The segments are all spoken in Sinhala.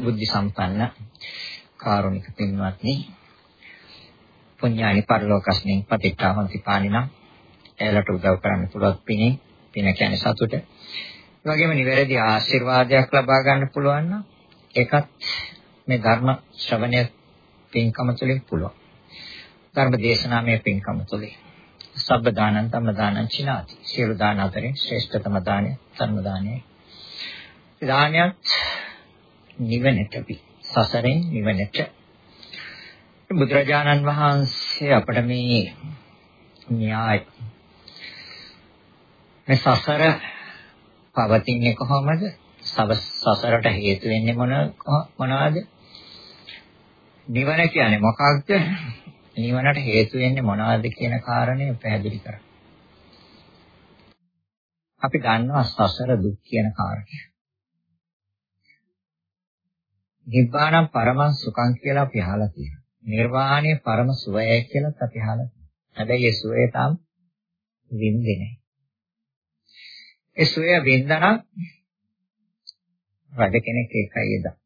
බුද්ධ සම්පන්න කාරුණික පින්වත්නි පුඤ්ඤානි පරලෝකස්මින් පතිත්තාවන්ති පානිනම් එලට උදව් කරන්න පුළුවන් පිනේ පින කියන්නේ සතුට. ඒ වගේම නිවැරදි ආශිර්වාදයක් ලබා ගන්න පුළුවන් නම් ඒකත් මේ ධර්ම ශ්‍රවණය පින්කම තුළින් පුළුවන්. ධර්ම දේශනාමය පින්කම තුළින්. සබ්බ දානං තම්ම දානං චිනාති. සියලු දාන අතරින් ශ්‍රේෂ්ඨතම දානය ධර්ම දානයයි. දානයත් නිවනට පි. සසරෙන් නිවනට. බුදුරජාණන් වහන්සේ අපට මේ න්‍යාය මේ සසර පවතින්නේ කොහොමද? සසරට හේතු වෙන්නේ මොන මොනවාද? නිවන කියන්නේ මොකක්ද? නිවනට හේතු වෙන්නේ මොනවද කියන කාරණය පැහැදිලි කරා. අපි දන්නවා සසර දුක් කියන කාරණය. නිබ්බාණං පරමං සුඛං කියලා අපි අහලා තියෙනවා. නිර්වාණය පරම සුවයයි කියලාත් අපි අහලා තියෙනවා. හැබැයි ඒ සුවය තාම විඳින්නේ නැහැ. ඒ සුවය විඳනනම් රජ කෙනෙක් ඒකයි එදා.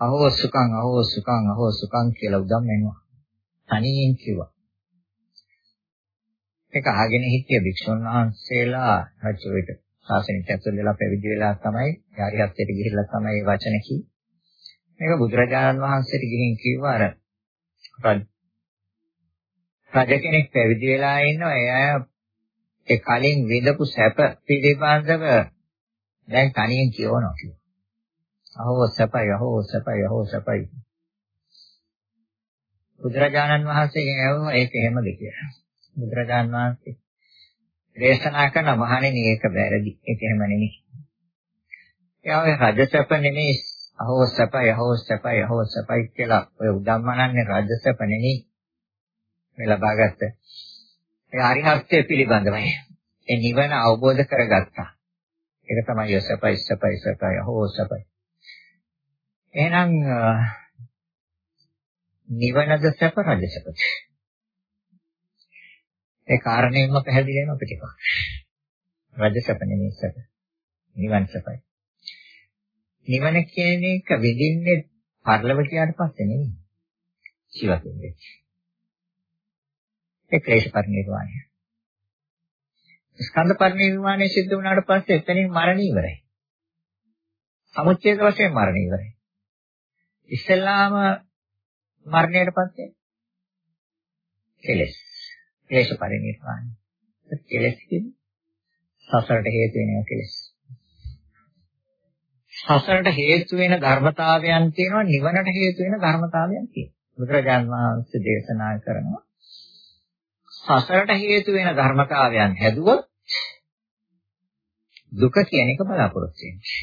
අහෝ සුඛං අහෝ සුඛං අහෝ සුඛං කියලා උදම් වෙනවා. තනියෙන් කිව්වා. ඒක අහගෙන හිටිය භික්ෂුන් වහන්සේලා රජුවිට ශාසනයට ඇතුල් වෙලා පැවිදි වෙලා තමයි යාරිහත්යට ගිහිල්ලා තමයි මේ වචන කිව්වේ. මේක බුදුරජාණන් වහන්සේට ගිහින් කිව්වා අර රජ කෙනෙක් පැවිදි වෙලා ඉන්නවා එයා ඒ කලින් විඳපු සැප පිළිබඳව දැන් තනියෙන් කියවනවා කිව්වා. අහෝ සැපයි අහෝ සැපයි අහෝ සැපයි. බුදුරජාණන් වහන්සේගෙන් ඇහුවා ඒක එහෙමද කියලා. බුදුරජාණන් වහන්සේ දේශනා කරන මහණෙනි ඒක වැරදි. ඒක එහෙම නෙමෙයි. ඒ රජ සැප නෙමෙයි අහෝ සැපයි අහෝ සැපයි අහෝ සැපයි කියලා ඔය උදම්මනන්නේ රජ සැප නෙමෙයි. මේ ලබාගත්ත. ඒ අරිහත්ත්වය පිළිබඳවයි. ඒ නිවන අවබෝධ කරගත්තා. ඒක තමයි සැපයි සැපයි සැපයි අහෝ සැපයි. එහෙනම් නිවනද සැප රජ සැපද? ඒ කාරණේම පැහැදිලි වෙනවා පිටිපස්ස. රජ සැප නෙමෙයි සැප. නිවන් සැපයි. නිවන කියන එක විඳින්නේ පරලව කියාට පස්සේ නෙමෙයි. ජීවිතේ. ඒ ක්ලේශ පරිනිර්වාණය. ස්කන්ධ පරිනිර්වාණය සිද්ධ වුණාට පස්සේ එතනින් මරණ ඉවරයි. සමුච්ඡේද වශයෙන් මරණ ඉවරයි. ඉස්සෙල්ලාම මරණයට පස්සේ කෙලස් ක්ලේශ පරිණිරවාණය. කෙලස් කියන්නේ සසරට හේතු වෙන කෙලස්. සසරට හේතු වෙන ධර්මතාවයන් තියෙනවා නිවනට හේතු වෙන ධර්මතාවයන් තියෙනවා. බුදුරජාන් වහන්සේ දේශනා කරනවා සසරට හේතු වෙන ධර්මතාවයන් හැදුවොත් දුක කියන එක බලාපොරොත්තු වෙන්නේ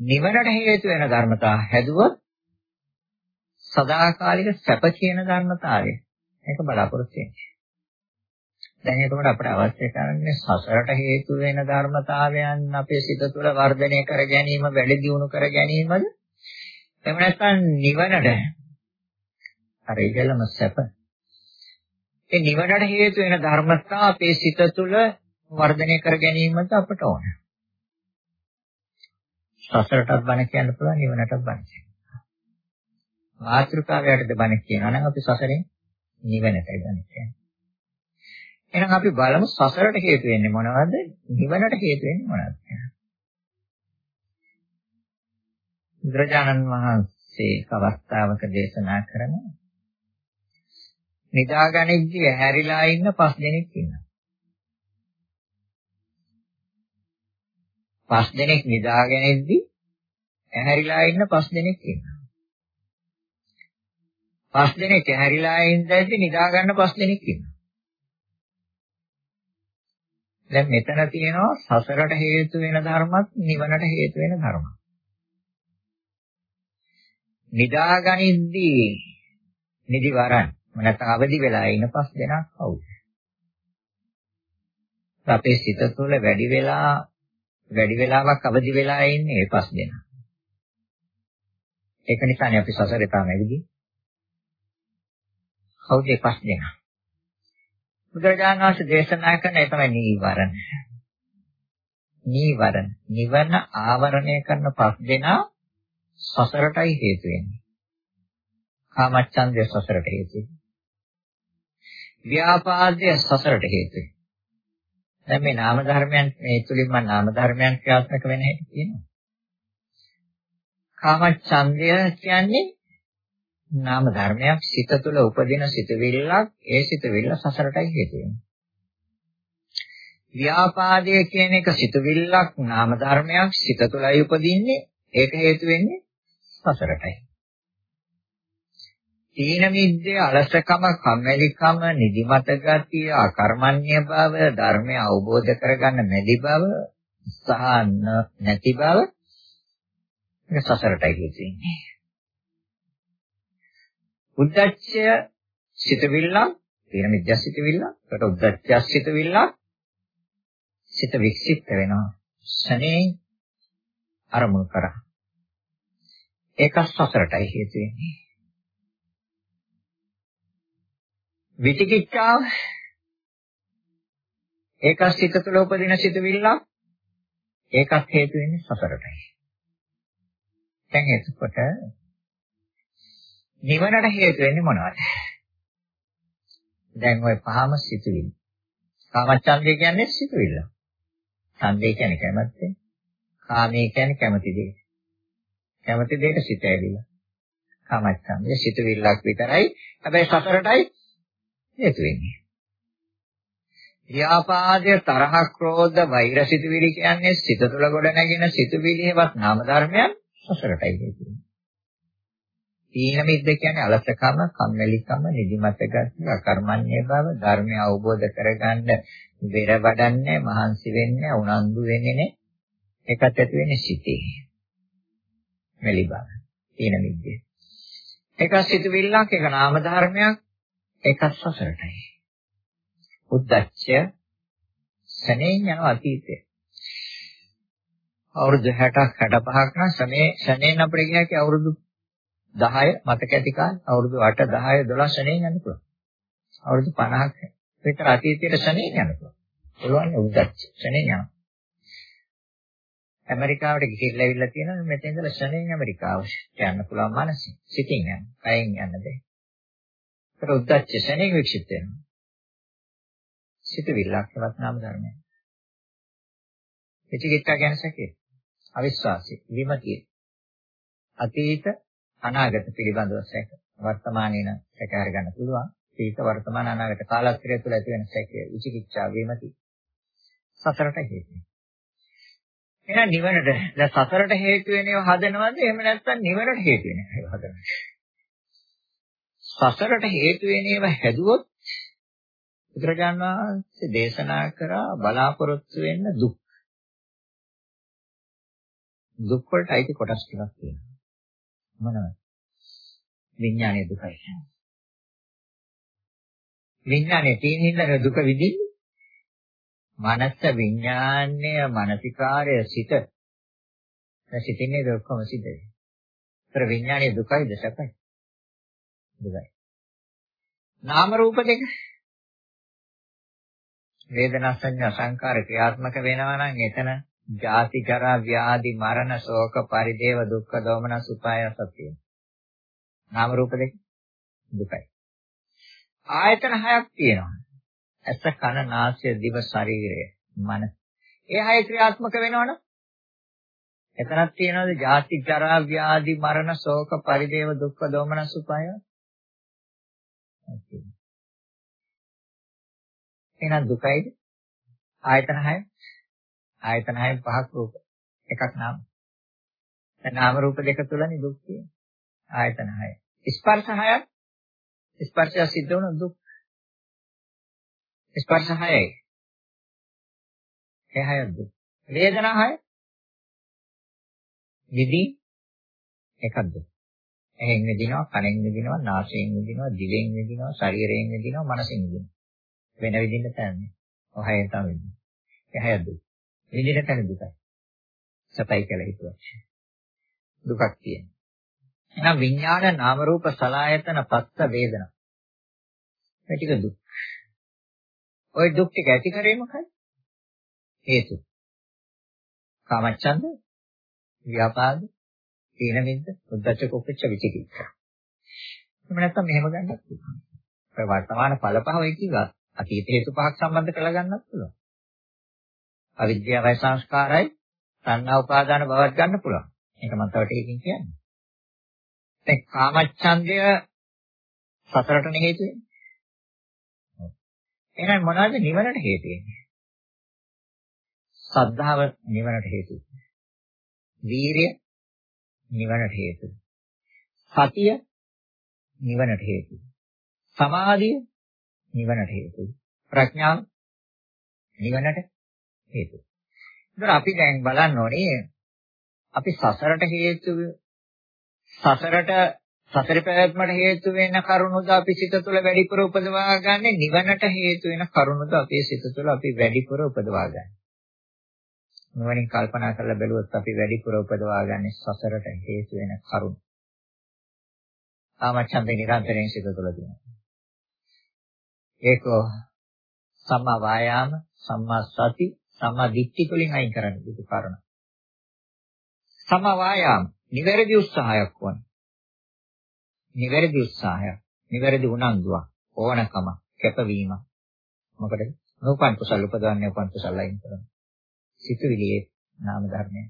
නිවනට හේතු වෙන ධර්මතා හැදුවොත් සදාකාලික සැප කියන ධර්මතාවය මේක බලාපොරොත්තු වෙන්නේ. දැන් එතකොට අපිට අවශ්‍ය කරන්නේ සසරට හේතු වෙන ධර්මතාවයන් අපේ සිත තුළ වර්ධනය කර ගැනීම, වැඩි දියුණු කර ගැනීමද? එහෙම නැත්නම් නිවනට අර ඉහළම සැප. ඒ නිවනට හේතු වෙන ධර්මතා අපේ සිත තුළ වර්ධනය කර ගැනීමට අපට ඕන. සසරටත් බණ කියන්න පුළුවන් නිවනටත් බණ කියන්න. මාත්‍රිකාවයටද බණ කියනවා නම් අපි සසරෙන් නිවනටයි බණ කියන්නේ. එහෙනම් අපි බලමු සසරට හේතු වෙන්නේ මොනවද? නිවනට හේතු වෙන්නේ මොනවද කියලා. බුදුරජාණන් වහන්සේ අවස්ථාවක දේශනා කරන නිදාගනිද්දී ඇහැරිලා ඉන්න පස් දෙනෙක් ඉන්නවා. පස් දෙනෙක් නිදාගෙනදී ඇහැරිලා ඉන්න පස් දෙනෙක් ඉන්නවා. පස් දෙනෙක් ඇහැරිලා ඉඳද්දි නිදා ගන්න පස් දෙනෙක් ඉන්නවා. දැන් මෙතන තියෙනවා සසරට හේතු වෙන ධර්මත් නිවනට හේතු වෙන ධර්මත්. නිදාගනිද්දී නිදි වරන් නැත්නම් අවදි වෙලා ඉන්න පස් දෙනා කවුද? අපේ සිත තුළ වැඩි වෙලා වැඩි වෙලාවක් අවදි වෙලා ඉන්නේ ඒ පස් දෙනා. ඒක නිසානේ අපි සසරේ තාම ඇවිදින්නේ. කවුද ඒ පස් දෙනා? බුදුරජාණන් වහන්සේ දේශනා කරන ඒ තමයි නීවරණ. නීවරණ. නිවන ආවරණය කරන පස් දෙනා සසරටයි හේතු වෙන්නේ. කාමච්ඡන්දය සසරට හේතුයි. ව්‍යාපාදය සසරට හේතුයි. දැන් මේ නාම ධර්මයන් මේ තුලින් මම නාම ධර්මයන් ක්‍රියාත්මක වෙන හැටි කියනවා. කාමච්ඡන්දය කියන්නේ නාම ධර්මයක් සිත තුළ උපදින සිතවිල්ලක් ඒ සිතවිල්ල සසරටයි හේතු වෙන්නේ. ව්‍යාපාදය කියන එක සිතවිල්ලක් නාම ධර්මයක් සිත තුළයි උපදින්නේ ඒක හේතු වෙන්නේ සසරටයි. තීන මිද්දේ අලසකම කම්මැලිකම නිදිමත ගතිය අකර්මණ්‍ය බව ධර්මය අවබෝධ කරගන්න මැදි බව සහ නැති බව මේ සසරටයි කියන්නේ. උද්දච්චය සිතවිල්ල තීන මිද්දා සිතවිල්ල ඒකට උද්දච්චය සිතවිල්ල සිත වික්ෂිප්ත වෙනවා. ශනේ අරමුණු කරා. ඒක සසරටයි හේතු වෙන්නේ විචිකිච්ඡාව ඒක සිත තුළ උපදින සිතුවිල්ල ඒකත් හේතු වෙන්නේ සසරටයි. දැන් එතකොට නිවනට හේතු වෙන්නේ මොනවද? දැන් ওই පහම සිතුවිලි. කාමච්ඡන්දය කියන්නේ සිතුවිල්ල. ඡන්දය කියන්නේ කැමැත්ත. කාමයේ කියන්නේ කැමැති දේ. කැමැති දෙයට සිත ඇවිල්ලා. කාමච්ඡන්දය සිතුවිල්ලක් විතරයි. හැබැයි සසරටයි හේතු වෙන්නේ. ව්‍යාපාදය තරහ ක්‍රෝධ වෛර සිතුවිලි කියන්නේ සිත තුළ ගොඩ නැගෙන සිතුවිලිවත් නාම ධර්මයන් සසරටයි හේතු වෙන්නේ. තීන මිද්ද කියන්නේ අලසකම, කම්මැලිකම, නිදිමත ගතිය, අකර්මණ්‍ය බව, ධර්මය අවබෝධ කරගන්න බෙර වඩන්නේ, මහන්සි වෙන්නේ, උනන්දු වෙන්නේ නේ. ඒකත් ඇති වෙන්නේ සිතේ. මෙලි බව. තීන මිද්දේ. ඒක සිතුවිල්ලක්, ඒක නාම ධර්මයක්, ඒකත් සසරටයි. උද්දච්චය සනෙන් යන අතීතය. අවුරුදු 60ක් 65ක් නම් සනේ සනෙන් අපිට කියන්නේ අවුරුදු 10 මතක ඇති කාලේ අවුරුදු 8 10 12 සනෙන් යන්න පුළුවන්. අවුරුදු 50ක් විතර අතීතයට සනෙන් යන්න පුළුවන්. පුළුවන් උද්දච්ච සනෙන් යනවා. ඇමරිකාවට ගිහිල්ලා ඉවිල්ලා තියෙනවා මෙතෙන් ඉඳලා ශනේ ඇමරිකාවට යන්න පුළුවන් මානසික සිතින් යන්න. කයෙන් යන්න දෙයි. ඒකට උද්දච්ච ශනේ වික්ෂිප්ත වෙනවා. සිතුවිල්ලක් වත් නාම ධර්මයක්. විචිකිච්ඡා කියන සැකේ. අවිශ්වාසය, විමතිය. අතීත අනාගත පිළිබඳව සැක. වර්තමානයේ නම් සැක අරගන්න පුළුවන්. අතීත වර්තමාන අනාගත කාලස්ත්‍රය තුළ ඇති වෙන සැකය, විචිකිච්ඡා, විමතිය. සතරට හේතුයි. එහෙනම් නිවනට දැන් සතරට හේතු වෙන ඒවා හදනවද එහෙම නැත්නම් නිවනට හේතු වෙන ඒවා හදනවද සසරට හේතු වෙන ඒවා හැදුවොත් බුදුරජාන් වහන්සේ දේශනා කරා බලාපොරොත්තු වෙන්න දුක්. දුක් වලට අයිති කොටස් ටිකක් තියෙනවා. මොනවද? විඥානයේ දුකයි. විඥානයේ තියෙන හින්දා දුක විඳින්නේ. මනස විඥානය මානසිකාරය සිත. දැන් සිතින්නේ දුක්කම සිද්ධ වෙන්නේ. ඒතර විඥානයේ දුකයිද සැපයි? දුකයි. නාම රූප දෙක වේදනා සංඥා සංකාර ක්‍රියාත්මක වෙනවා නම් එතන ජාති ජරා ව්‍යාධි මරණ ශෝක පරිදේව දුක්ඛ දෝමන සුපාය සත්‍ය. නාම රූප දෙක දුකයි. ආයතන හයක් තියෙනවා. ඇස කන නාසය දිව ශරීරය මන. ඒ හය ක්‍රියාත්මක වෙනවනම් එතනක් තියෙනවද ජාති ජරා ව්‍යාධි මරණ ශෝක පරිදේව දුක්ඛ දෝමන සුපාය? එහෙනම් දුකයිද? ආයතන හය. ආයතන හය පහක් රූප. එකක් නාම. දැන් නාම රූප දෙක තුලනේ දුක් තියෙන්නේ. ආයතන හය. ස්පර්ශ හයක්. ස්පර්ශය සිද්ධ වුණ දුක්. ස්පර්ශ හයයි. ඒ හය දුක්. වේදනා හය. විදි එකක්ද? එහෙන් විදිනවා, කනෙන් විදිනවා, නාසයෙන් විදිනවා, දිවෙන් විදිනවා, ශරීරයෙන් විදිනවා, මනසෙන් විදිනවා. වෙන විදිහට තන්නේ. ඔහයෙන් තමයි වෙන්නේ. එහයද විදිහට තන දුකයි. සපයි කියලා හිතුවා. දුකක් තියෙනවා. එහෙනම් විඥාන නාම රූප සලායතන පස්ස වේදනා. මේ ටික දුක්. ওই දුක් ටික ඇති කරේ මොකයි? හේතු. කාමච්ඡන්ද, ව්‍යාපාද, තීන මිද්ද, උද්ධච්ච කුච්ච විචිකිච්ඡා. එහෙම නැත්නම් මෙහෙම ගන්නත් පුළුවන්. ඔය වර්තමාන ඵල පහ ඔය කිව්වා. අතීත හේතු පහක් සම්බන්ධ කරලා ගන්නත් පුළුවන්. අවිද්‍යාවයි සංස්කාරයි සංඥා උපාදාන බවක් ගන්න පුළුවන්. ඒක මම තව ටිකකින් කියන්නේ. දැන් කාමච්ඡන්දය සතරටන හේතු වෙන්නේ. එහෙනම් මොනවද නිවනට හේතු වෙන්නේ? සද්ධාව නිවනට හේතු. වීරිය නිවනට හේතු. සතිය නිවනට හේතු. සමාධිය නිවනට හේතුයි. ප්‍රඥාව නිවනට හේතුයි. ඒතර අපි දැන් බලන්න ඕනේ අපි සසරට හේතු සසරට සතර පැවැත්මට හේතු වෙන කරුණුද අපි සිත තුළ වැඩිපුර උපදවා ගන්න නිවනට හේතු වෙන කරුණුද අපේ සිත තුළ අපි වැඩිපුර උපදවා ගන්න. නුවණින් කල්පනා කරලා බැලුවොත් අපි වැඩිපුර උපදවා ගන්න සසරට හේතු වෙන කරුණු. කාමච්ඡන්දේ නිරන්තරයෙන් සිත තුළ තියෙනවා. ඒක සම්මා වායාම, සම්මා සති, සම්මා දිට්ඨි තුළින් අයින් කරන්න යුතු කාරණා. සම්මා වායාම නිවැරදි උත්සාහයක් වන. නිවැරදි උත්සාහයක්, නිවැරදි උනන්දුවක්, ඕනකම, කැපවීම. මොකටද? නෝපන් කුසල් උපදවන්නේ උපන් කුසල් අයින් කරන. සිතුවිලියේ නාම ධර්මය.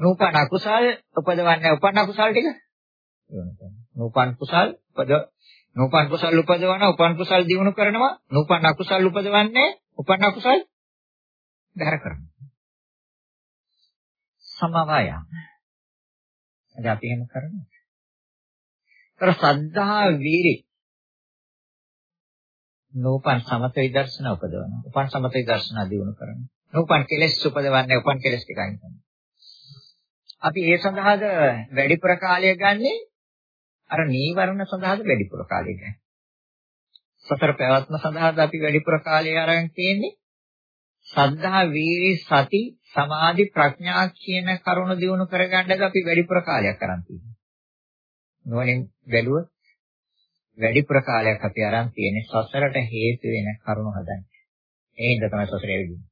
නෝපන් අකුසල් උපදවන්නේ උපන් අකුසල් ටික. නෝපන් කුසල් උපද නෝපන් කුසල් උපදවන උපන් කුසල් දිනු කරනවා නෝපන් අකුසල් උපදවන්නේ උපන් අකුසල් බැහැර කරනවා. සමවය. අද අපි එහෙම කරනවා. තර සද්ධා වීරි නූපන් සමත විදර්ශන උපදවන උපන් සමත විදර්ශන දිනු කරනවා. නූපන් කෙලෙස් උපදවන්නේ උපන් කෙලෙස් ටික අයින් කරනවා අපි ඒ සඳහාද වැඩිපුර කාලය ගන්නේ? අර නීවරණ සඳහාද වැඩිපුර කාලය ගන්න. සතර පැවැත්ම සඳහාද අපි වැඩිපුර කාලය අරන් තියෙන්නේ. සද්ධා, වීර්ය, සති, සමාධි, ප්‍රඥා කියන කරුණු දිනු කරගන්නද අපි වැඩිපුර කාලයක් අරන් තියෙන්නේ. නොවනින් බැලුවොත් වැඩිපුර කාලයක් අපි අරන් තියෙන්නේ සසරට හේතු වෙන කරුණු හදන්න. ඒ හින්දා තමයි සසරේ වෙන්නේ.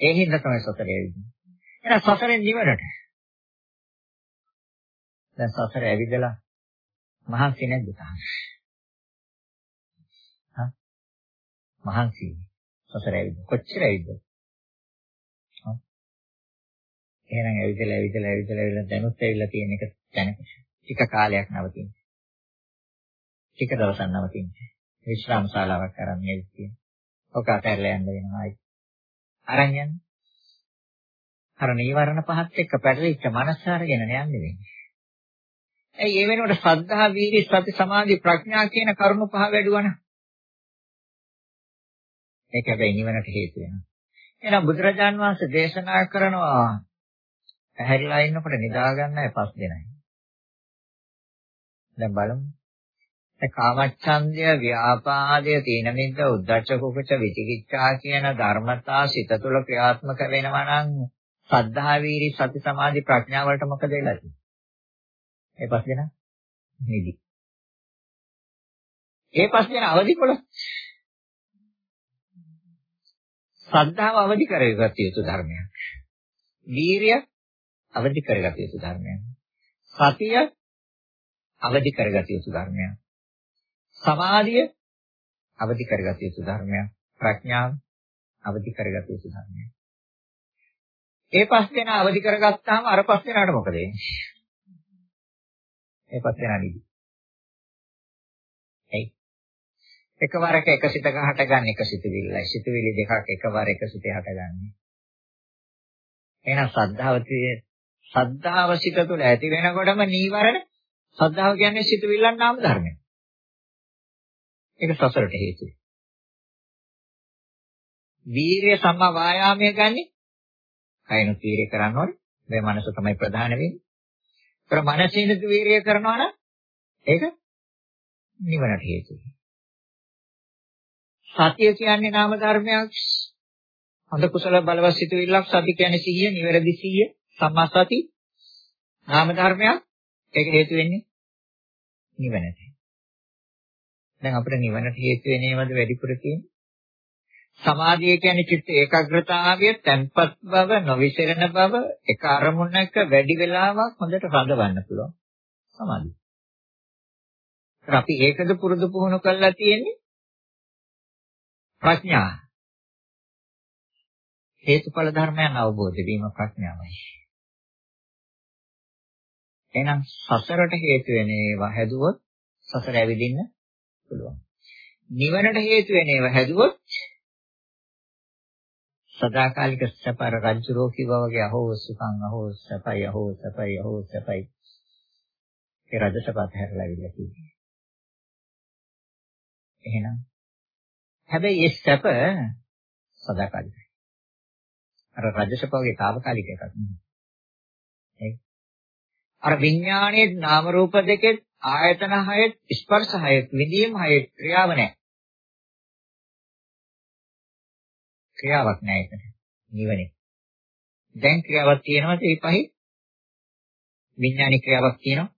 ඒ හින්දා තමයි සසරේ වෙන්නේ. එහෙනම් සසරෙන් නිවනට දැන් සසර ඇවිදලා මහන්සි නැද්ද තාම? හා මහන්සි සසර ඇවිද කොච්චර ඇවිද? හා එහෙනම් ඇවිදලා ඇවිදලා ඇවිදලා ඇවිදලා දැනුත් ඇවිල්ලා තියෙන එක දැනක ටික කාලයක් නවතින. ටික දවසක් නවතින. විශ්‍රාම ශාලාවක් කරන් ඉන්නේ. ඔක අතහැරලා යන්න වෙනවා. අරන් යන්න. අර නීවරණ පහත් එක්ක පැටලිච්ච මනස අරගෙන යන්නේ වෙන්නේ. ඇයි ඒ වෙනුවට ශ්‍රද්ධා, වීර්ය, සති, සමාධි, ප්‍රඥා කියන කරුණු පහ වැඩුවනම් ඒක හැබැයි නිවනට හේතු වෙනවා. එහෙනම් බුදුරජාන් වහන්සේ දේශනා කරනවා ඇහැරිලා ඉන්නකොට නිදා ගන්නයි පස් දෙනයි. දැන් බලමු. ඒ කාමච්ඡන්දය, ව්‍යාපාදය, තීන මිද්ද, උද්ධච්ච කුකුච විචිකිච්ඡා කියන ධර්මතා සිත තුළ ක්‍රියාත්මක වෙනවා නම් සද්ධා, වීර්ය, සති, සමාධි, ප්‍රඥා වලට මොකද වෙලා තියෙන්නේ? ඒ පස් දෙනා නිදි. ඒ පස් දෙනා අවදි කොළ ශ්‍රද්ධාව අවදි කරගත යුතු ධර්මයක්. වීරිය අවදි කරගත යුතු ධර්මයක්. සතිය අවදි කරගත යුතු ධර්මයක්. සමාධිය අවදි කරගත යුතු ධර්මයක්. ප්‍රඥාව අවදි කරගත යුතු ධර්මයක්. ඒ පස් දෙනා අවදි කරගත්තාම අර පස් දෙනාට මොකද වෙන්නේ? ඒ පස් දෙනා නිදි. එකවරක එක සිතක හටගන්න එක සිතවිල්ලයි. සිතවිලි දෙකක් එකවර එක සිතේ හටගන්නේ. එහෙනම් සද්ධාව සද්ධාව සිත තුළ ඇති වෙනකොටම නීවරණ සද්ධාව කියන්නේ සිතවිල්ලන් නාම ධර්මයක්. ඒක සසරට හේතුයි. වීරිය සම්මා වායාමයේ ගන්නේ කයනු වීරිය කරන්න ඕනේ. මේ මනස තමයි ප්‍රධාන වෙන්නේ. ඒතර මනසිනුත් වීරිය කරනවා නම් ඒක නිවනට හේතුයි. සතිය කියන්නේ නාම ධර්මයක්. හොඳ කුසල බලවත් සිතුවිල්ලක් සති කියන්නේ සිහිය, නිවැරදි සිහිය, සම්මා සති නාම ධර්මයක්. ඒක හේතු වෙන්නේ නිවනට. දැන් අපිට නිවනට හේතු වෙනේවද වැඩිපුර තියෙන්නේ? සමාධිය කියන්නේ චිත්ත ඒකාග්‍රතාවය, තැන්පත් බව, නොවිසරණ බව, එක අරමුණක වැඩි වෙලාවක් හොඳට රඳවන්න පුළුවන්. සමාධිය. අපි ඒකද පුරුදු පුහුණු කරලා තියෙන්නේ ප්‍රඥා. හේතුඵල ධර්මයන් අවබෝධ වීම ප්‍රඥාවයි. එහෙනම් සසරට හේතු වෙන ඒවා හැදුවොත් සසර ඇවිදින්න පුළුවන්. නිවනට හේතු වෙන ඒවා හැදුවොත් සදාකාලික සැපර රජ්ජුරෝ කිව්වා වගේ අහෝ සුඛං අහෝ සැපයි අහෝ සැපයි අහෝ සැපයි ඒ රජ සපත හැරලා ඉවිල්ලා තියෙන්නේ. එහෙනම් හැබැයි ඒ සැප සදාකාලිකයි. අර රජ සප වගේ తాවකාලික එකක් නෙමෙයි. අර විඥානයේ නාම රූප දෙකේ ආයතන හය ස්පර්ශ හය විදීම් හය ක්‍රියාව නැහැ. ක්‍රියාවක් නැහැ එතන. නිවනේ. දැන් ක්‍රියාවක් තියෙනවද ඒ පහේ? විඥානික ක්‍රියාවක් තියෙනවා.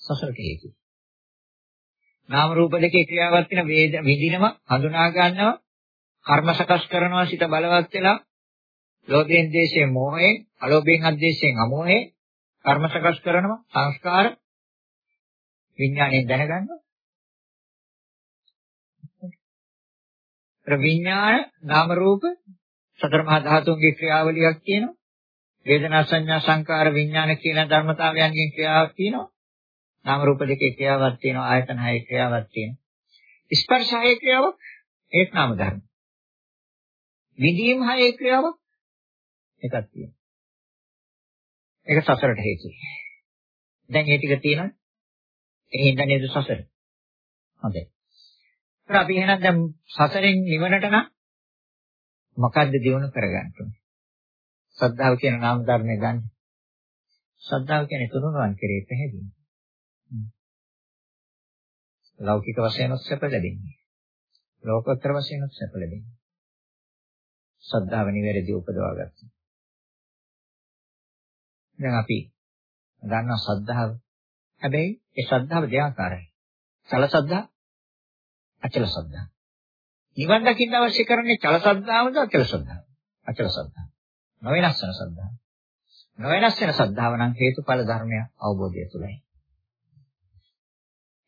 සසරට හේතුව. නාම රූප දෙකේ ක්‍රියාවක් තියෙන වේද විඳිනව හඳුනා ගන්නවා කර්ම සකස් කරනවා සිත බලවත් වෙලා ලෝභයෙන් දේශයෙන් මෝහයෙන් අලෝභයෙන් අද්දේශයෙන් අමෝහයෙන් කර්ම සකස් කරනවා සංස්කාර විඥාණයෙන් දැනගන්නවා විඥාන නාම රූප සතර මහා ධාතුන්ගේ ක්‍රියාවලියක් තියෙනවා. වේදනා සංඥා සංකාර විඥාන කියන ධර්මතාවයන්ගෙන් ක්‍රියාවක් තියෙනවා. නාම රූප දෙකේ ක්‍රියාවක් තියෙනවා. ආයතන හයේ ක්‍රියාවක් තියෙනවා. ස්පර්ශ හයේ ක්‍රියාවක් ඒත් නාම ධර්ම. විදීම් හයේ ක්‍රියාවක් එකක් තියෙනවා. ඒක සසරට හේතුයි. දැන් මේ ටික තියෙනවා. ඒ හින්දා නේද සසර. හොඳයි. ඒත් අපි එහෙනම් දැන් සසරෙන් නිවනට නම් මොකද්ද දිනු කරගන්න ඕනේ? ශ්‍රද්ධාව කියන නාම ධර්මය ගන්න. ශ්‍රද්ධාව කියන්නේ තුනුරුවන් කෙරේ පැහැදිලි. ලෞකික වශයෙන් සැප ලැබෙන්නේ. ලෝකෝත්තර වශයෙන් සැප ලැබෙන්නේ. ශ්‍රද්ධාව නිවැරදි උපදවා ගන්න. දැන් අපි ගන්නවා ශ්‍රද්ධාව. හැබැයි ඒ ශ්‍රද්ධාව දෙආකාරයි. සල ශ්‍රද්ධා අචල ශ්‍රද්ධා. නිවන් දකින්න අවශ්‍ය කරන්නේ චල ශ්‍රද්ධාවද අචල ශ්‍රද්ධාවද? අචල ශ්‍රද්ධාව. නොවෙනස් වෙන ශ්‍රද්ධාව. නොවෙනස් වෙන ශ්‍රද්ධාව නම් හේතුඵල ධර්මය අවබෝධය තුළයි.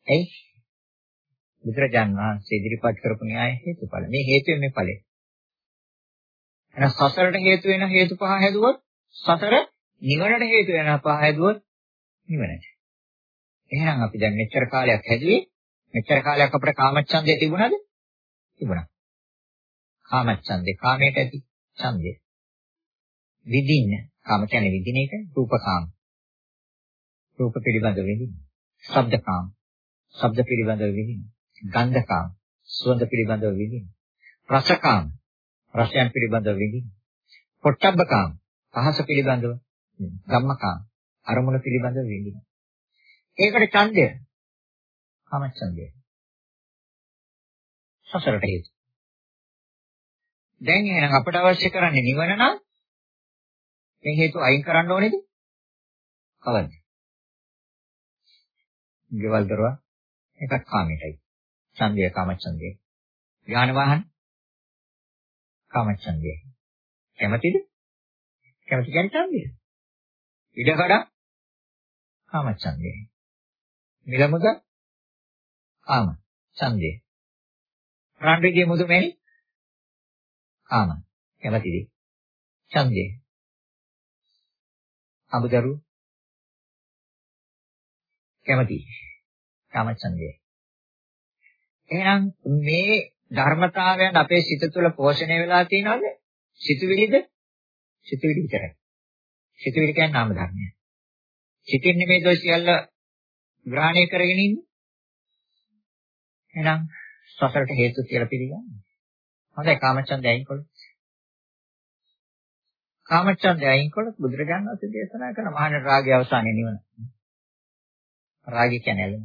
එයි බුදුරජාන් වහන්සේ ඉදිරිපත් කරපු න්‍යාය හේතුඵල. මේ හේතුවේ මේ ඵලය. එහෙනම් සසරට හේතු වෙන හේතු පහ හැදුවොත් සසර නිවනට හේතු වෙන පහ හැදුවොත් නිවනට. එහෙනම් අපි දැන් මෙච්චර කාලයක් හැදුවේ මෙච්චර කාලයක් අපිට කාමච්ඡන්දය තිබුණාද? තිබුණා. කාමච්ඡන්දේ කාමයට ඇති ඡන්දය. විදින්න කාම කියන්නේ විදින එක රූපකාම. රූප පිළිබඳව විදින්න. ශබ්දකාම. ශබ්ද පිළිබඳව විදින්න. ගන්ධකාම. සුවඳ පිළිබඳව විදින්න. රසකාම. රසයන් පිළිබඳව විදින්න. පොට්ටබ්බකාම. පහස පිළිබඳව ධම්මකාම. අරමුණ පිළිබඳව විදින්න. ඒකට ඡන්දය කාමච්ඡන්දය. සසරට හේතු. දැන් එහෙනම් අපට අවශ්‍ය කරන්නේ නිවන නම් මේ හේතු අයින් කරන්න ඕනේද? කවද්ද? ගෙවල් දරුවා එකක් කාමයටයි. ඡන්දය කාමච්ඡන්දය. ඥාන වාහන කාමච්ඡන්දය. කැමතිද? කැමති කියන්නේ ඡන්දය. ඉඩකඩ කාමච්ඡන්දය. මිලමුද කාම ඡන්දය. රාණ්ඩිගේ මුදුමැණි කාම කැමතිද? ඡන්දය. අමුදරු කැමති කාමච්ඡන්දය. එහෙනම් මේ ධර්මතාවයන් අපේ සිත තුළ පෝෂණය වෙලා තියෙනවද? සිතුවිලිද? සිතුවිලි විතරයි. සිතුවිලි කියන්නේ නාම ධර්මය. සිතින් නෙමෙයි දොස් සියල්ල ග්‍රහණය කරගෙන ඉන්නේ. එහෙනම් සසරට හේතු කියලා පිළිගන්නේ. හොඳයි කාමච්ඡන්දය අයින්කොළොත්. කාමච්ඡන්දය අයින්කොළොත් බුදුරජාණන් වහන්සේ දේශනා කරන මහාන රාගය අවසානයේ නිවන. රාගය කියන්නේ ඇලෙන.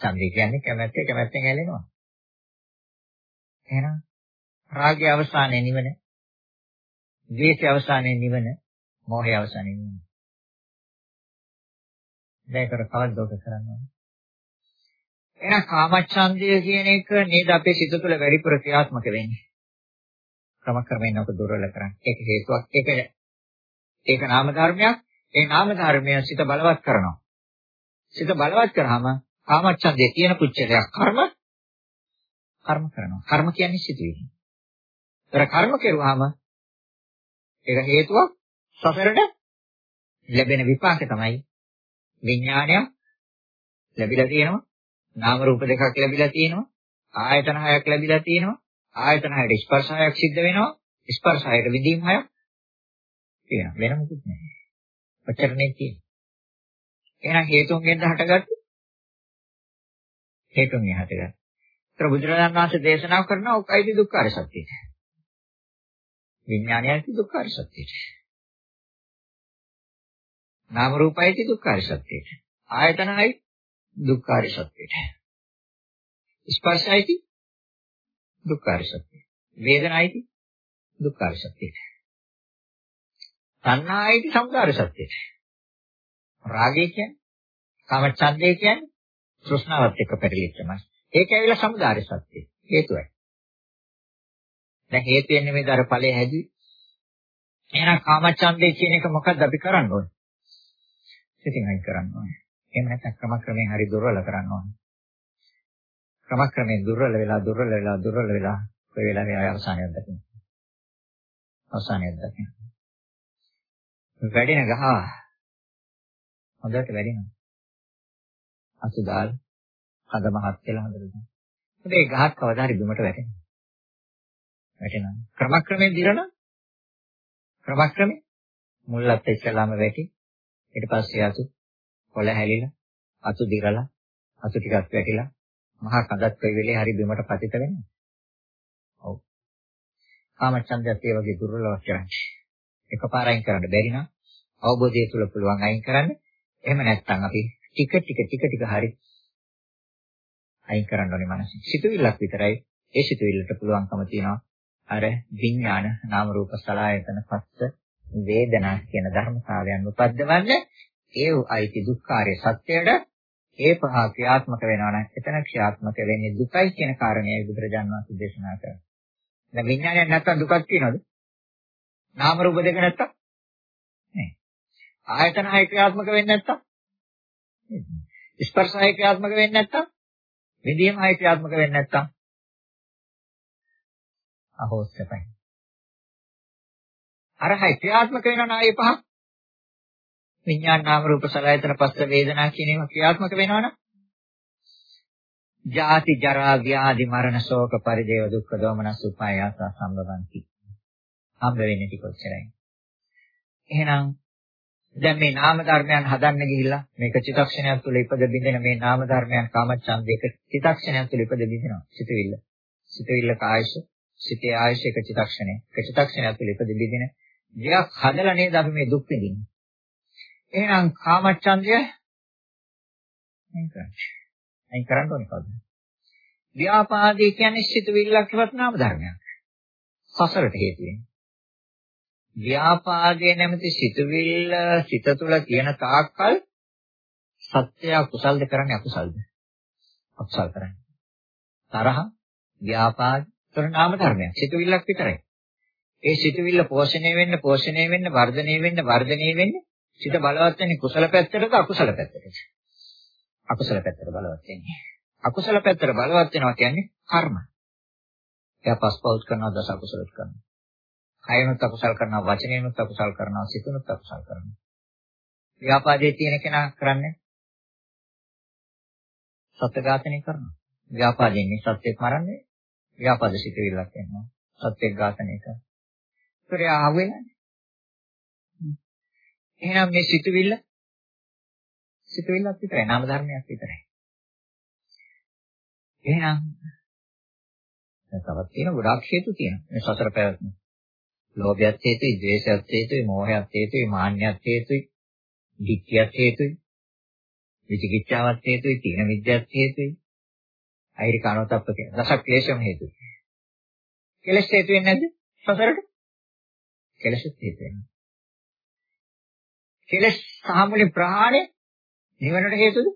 ඡන්දය කියන්නේ කැමැත්ත කැමැත්තෙන් ඇලෙනවා. එහෙනම් රාගය අවසානයේ නිවන. ද්වේෂය අවසානයේ නිවන. මෝහය අවසානයේ නිවන. දැන් කර කවද්දෝක කරන්නේ. එහෙනම් කාමච්ඡන්දය කියන එක නේද අපේ සිත තුළ වැඩිපුර ක්‍රියාත්මක වෙන්නේ. ක්‍රම ක්‍රමයෙන් ඔක දුර්වල කරන්නේ. ඒක හේතුවක්. ඒක ඒක නාම ධර්මයක්. ඒ නාම ධර්මය සිත බලවත් කරනවා. සිත බලවත් කරාම කාමච්ඡන්දේ තියෙන පුච්චලයක් කර්ම කර්ම කරනවා. කර්ම කියන්නේ සිදුවීම. ඒතර කර්ම කෙරුවාම ඒක හේතුවක් සසරට ලැබෙන විපාක තමයි විඥානය ලැබිලා තියෙනවා. නාම රූප දෙකක් ලැබිලා තියෙනවා. ආයතන හයක් ලැබිලා තියෙනවා. ආයතන හයට ස්පර්ශ හයක් සිද්ධ වෙනවා. ස්පර්ශ හයට විදීම් හයක් තියෙනවා. වෙන මොකුත් නැහැ. ඔච්චරනේ තියෙන්නේ. එහෙනම් හේතුන්ගෙන් හටගත්තේ හේතුන්ගෙන් හටගත්තා. ඒතර බුදුරජාණන් වහන්සේ දේශනා කරනවා ඔකයිද දුක්ඛාර සත්‍යය. විඥානයයි දුක්ඛාර සත්‍යය. නාම රූපයයි දුක්ඛාර සත්‍යය. ආයතනයි දුක්ඛාර සත්‍යය. ස්පර්ශයයි දුක්ඛාර සත්‍යය. වේදනයයි දුක්ඛාර සත්‍යය. තණ්හායයි සංකාර සත්‍යය. රාගය කියන්නේ කාමච්ඡන්දය කියන්නේ තෘෂ්ණාවත් එක්ක පැටලිච්චමයි. ඒක ඇවිල්ලා සමුදාය සත්‍යය. හේතුවයි. දැන් හේතුයෙන් නෙමෙයි අර ඵලය හැදුවේ. එහෙනම් කාමච්ඡන්දේ කියන එක මොකද්ද අපි කරන්න ඕනේ? සිතින් අයින් කරන්න ඕනේ. එහෙම නැත්නම් ක්‍රමක්‍රමයෙන් හරි දුර්වල කරන්න ඕනේ. ක්‍රමක්‍රමයෙන් දුර්වල වෙලා දුර්වල වෙලා දුර්වල වෙලා කොයි වෙලාවෙ ආය අවසානයක් දකින්න. අවසානයක් දකින්න. වැඩින ගහ හොඳට වැඩිනවා. අසුදාල් හඳ මහත් කියලා හඳට දානවා. ඒ ගහක් කවදා හරි බිමට වැටෙනවා. වැටෙනවා. ක්‍රමක්‍රමයෙන් දිරන ක්‍රමක්‍රමයෙන් මුල්ලත් ඉස්සලාම වැටි ඊට පස්සේ අතු කොළ හැලිලා අතු දිරලා අතු ටිකක් වැටිලා මහා කඳත් කොයි වෙලේ හරි බිමට පතිත වෙනවා. ඔව්. කාමචන්දයත් ඒ වගේ දුර්වලවක් කරන්නේ. එකපාරයින් කරන්න බැරි නම් අවබෝධය තුල පුළුවන් අයින් කරන්න. එහෙම නැත්නම් අපි ටික ටික ටික ටික හරි අයින් කරන්න ඕනේ මනස. සිතුවිල්ලක් විතරයි ඒ සිතුවිල්ලට පුළුවන්කම තියෙනවා අර විඥාන නාම රූප සලආයතන පස්ස වේදනා කියන ධර්මතාවයන් උපද්දවන්න ඒ අයිති දුක්ඛාරය සත්‍යයට ඒ පහ ක්‍රියාත්මක වෙනවා නම් එතන ක්‍රියාත්මක වෙන්නේ දුකයි කියන කාරණේයි බුදුරජාණන් වහන්සේ දේශනා කරන්නේ. දැන් විඥානයක් නැත්තම් දුකක් තියෙනවද? නාම රූප දෙක නැත්තම්? නෑ. ආයතන හය ක්‍රියාත්මක වෙන්නේ නැත්තම්? ස්පර්ශය ක්‍රියාත්මක වෙන්නේ නැත්තම් විදීම හය ක්‍රියාත්මක වෙන්නේ නැත්තම් අහෝස්සපයි. අර හය ක්‍රියාත්මක වෙනවා නායේ පහ විඥාන නාම රූප සලආයතන පස්ස වේදනා කියන ඒවා ක්‍රියාත්මක වෙනවනම් ජාති ජරා ව්‍යාධි මරණ ශෝක පරිදේව දුක්ඛ දෝමනස් උපායාස සම්බවಂತಿ. හම්බ වෙන්නේ ටික ඔච්චරයි. එහෙනම් දැන් මේ නාම ධර්මයන් හදන්න ගිහිල්ලා මේක චිතක්ෂණයක් තුළ ඉපද බින්දෙන මේ නාම ධර්මයන් කාමච්ඡන්දයක චිතක්ෂණයක් තුළ ඉපද බින්දෙනවා සිතවිල්ල. සිතවිල්ල කායශ, සිතේ ආයශ එක චිතක්ෂණය. එක චිතක්ෂණයක් තුළ ඉපද බින්දෙන දෙයක් හදලා නේද අපි මේ දුක් විඳින්නේ. එහෙනම් කාමච්ඡන්දය අයින් කරන්න. අයින් කරන්න ඕනේ කවුද? ව්‍යාපාදේ කියන්නේ සිතවිල්ලක් ඉවත් නාම ධර්මයක්. සසරට හේතු වෙන්නේ. ව්‍යාපාදයේ නැමැති සිතුවිල්ල සිත තුළ තියෙන තාක්කල් සත්‍ය කුසල්ද කරන්නේ අකුසල්ද? අකුසල් කරන්නේ. තරහ, ව්‍යාපාද, තර නාම ධර්මයක්. සිතුවිල්ලක් විතරයි. ඒ සිතුවිල්ල පෝෂණය වෙන්න පෝෂණය වෙන්න වර්ධනය වෙන්න වර්ධනය වෙන්න සිත බලවත් වෙන්නේ කුසල පැත්තටද අකුසල පැත්තටද? අකුසල පැත්තට බලවත් වෙන්නේ. අකුසල පැත්තට බලවත් වෙනවා කියන්නේ කර්ම. එයා පස්පවුත් කරනවා දස අකුසලත් කරනවා. කයනොත් අකුසල් කරනවා වචනේනොත් අකුසල් කරනවා සිතනොත් අකුසල් කරනවා. ව්‍යාපාදයේ තියෙන කෙනා කරන්නේ සත්‍ය ඝාතනය කරනවා. ව්‍යාපාදයෙන් සත්‍යෙක් මරන්නේ ව්‍යාපාද සිතවිල්ලක් එනවා. සත්‍යෙක් ඝාතනය කරනවා. ඒතර ආවෙන්නේ. එහෙනම් මේ සිතවිල්ල සිතවිල්ලක් විතරයි නාම ධර්මයක් විතරයි. එහෙනම් තවත් තියෙන ගොඩාක් හේතු තියෙනවා. මේ සතර පැවැත්ම. ලෝභයත් හේතුයි, ද්වේෂයත් හේතුයි, මෝහයත් හේතුයි, මාන්නයත් හේතුයි, ධිට්ඨියත් හේතුයි, විචිකිච්ඡාවත් හේතුයි, තීන විද්‍යාවත් හේතුයි, අයිරිකානෝතප්ප කියන දස ක්ලේශම හේතුයි. කෙලස් හේතු වෙන්නේ නැද්ද? සසරට? කෙලස් හේතු වෙනවා. කෙලස් සාමුලි ප්‍රහාණය නිවනට හේතුද?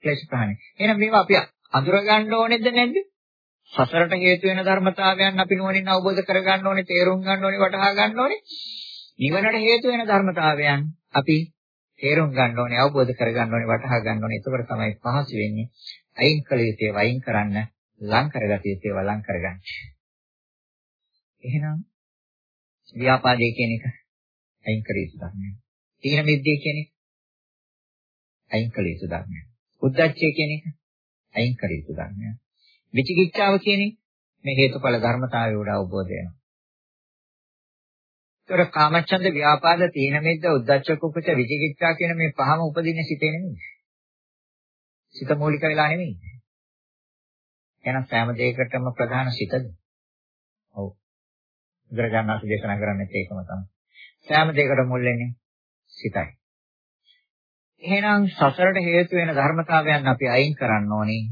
ක්ලේශ ප්‍රහාණය. එහෙනම් මේවා අපි අඳුර ගන්න ඕනේද නැද්ද? සසරට හේතු වෙන ධර්මතාවයන් අපි නුවණින් අවබෝධ කරගන්න ඕනේ, තේරුම් ගන්න ඕනේ, වටහා ගන්න ඕනේ. නිවනට හේතු වෙන ධර්මතාවයන් අපි තේරුම් ගන්න ඕනේ, අවබෝධ කරගන්න ඕනේ, වටහා ගන්න ඕනේ. එතකොට තමයි පහසු වෙන්නේ. අයින් කළ යුත්තේ වයින් කරන්න, ලං කරගත යුත්තේ වලං කරගන්න. එහෙනම් ව්‍යාපාදයේ කියන එක අයින් කළ යුතු ධර්මයක්. තීන මිද්දේ කියන එක අයින් කළ යුතු ධර්මයක්. උද්දච්චය කියන එක අයින් කළ යුතු ධර්මයක්. විචිකිච්ඡාව කියන්නේ මේ හේතුඵල ධර්මතාවය උඩ අවබෝධ වෙනවා. ඒතර කාමච්ඡන්ද ව්‍යාපාද තීන මිද්ද උද්ධච්ච කුකුච විචිකිච්ඡා කියන මේ පහම උපදින්නේ සිතේ නෙමෙයි. සිත මූලික වෙලා නෙමෙයි. එහෙනම් සෑම දෙයකටම ප්‍රධාන සිතද? ඔව්. බුදුරජාණන් වහන්සේ දේශනා කරන්නේ ඒකම තමයි. සෑම දෙයකට මුල් වෙන්නේ සිතයි. එහෙනම් සසරට හේතු වෙන ධර්මතාවයන් අපි අයින් කරන්න ඕනේ.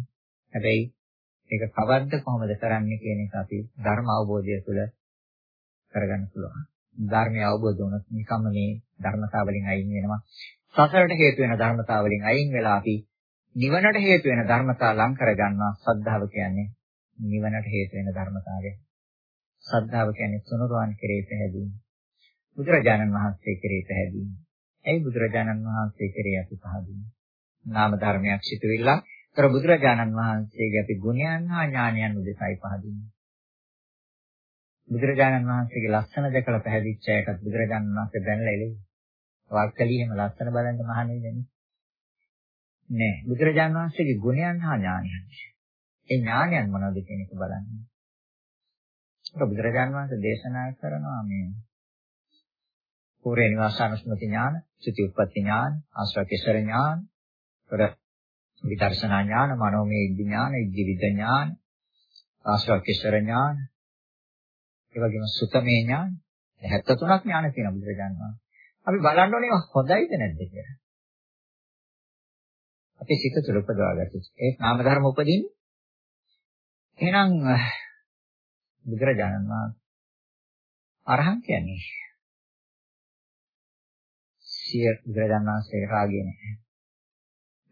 හැබැයි ඒක කවද්ද කොහොමද කරන්නේ කියන එක අපි ධර්ම අවබෝධය තුළ කරගන්න පුළුවන්. ධර්මය අවබෝධ වුණොත් නිකම්ම මේ ධර්මතාවලින් අයින් වෙනවා. සසරට හේතු වෙන ධර්මතාවලින් අයින් වෙලා අපි නිවනට හේතු වෙන ධර්මතා ලං කරගන්නවා. සද්ධාව කියන්නේ නිවනට හේතු වෙන ධර්මතාවය. සද්ධාව කියන්නේ සුනුරුවන් කෙරේ පැහැදීම. බුදුරජාණන් වහන්සේ කෙරේ පැහැදීම. ඇයි බුදුරජාණන් වහන්සේ කෙරේ අපි පහදින්නේ? නාම ධර්මයක් සිටවිලා තර බුදුරජාණන් වහන්සේගේ අපි ගුණයන් හා ඥානයන් උදෙසයි පහදින්නේ. බුදුරජාණන් වහන්සේගේ ලස්සන දැකලා පැහැදිච්ච අයටත් බුදුරජාණන් වහන්සේ දැනලා එළේ. වක්කලියෙම ලස්සන බලන්න මහන්නේ නෙමෙයි. නෑ. බුදුරජාණන් වහන්සේගේ ගුණයන් හා ඥානයන්. ඒ ඥානයන් මොනවද කියන එක බලන්න. ඒක බුදුරජාණන් වහන්සේ දේශනා කරනවා මේ පූර්ව නිවාසානුස්මති ඥාන, සුති උප්පත්ති ඥාන, ආශ්‍රකේශර ඥාන, ඒතර විදර්ශනා ඥාන, මනෝමය ඉද්ධි ඥාන, ඉද්ධි විද ඥාන, ආශ්‍රවකේශර ඥාන, ඒ වගේම සුතමේ ඥාන, 73ක් ඥාන තියෙනවා බුදුරජාණන් වහන්සේ. අපි බලන්න ඕනේ හොඳයිද නැද්ද කියලා. අපේ සිත තුළ උපදවාගත්තු. ඒ නාම ධර්ම උපදින්නේ. එහෙනම් බුදුරජාණන් වහන්සේ අරහන් කියන්නේ සිය බුදුරජාණන් වහන්සේ රාගය නැහැ.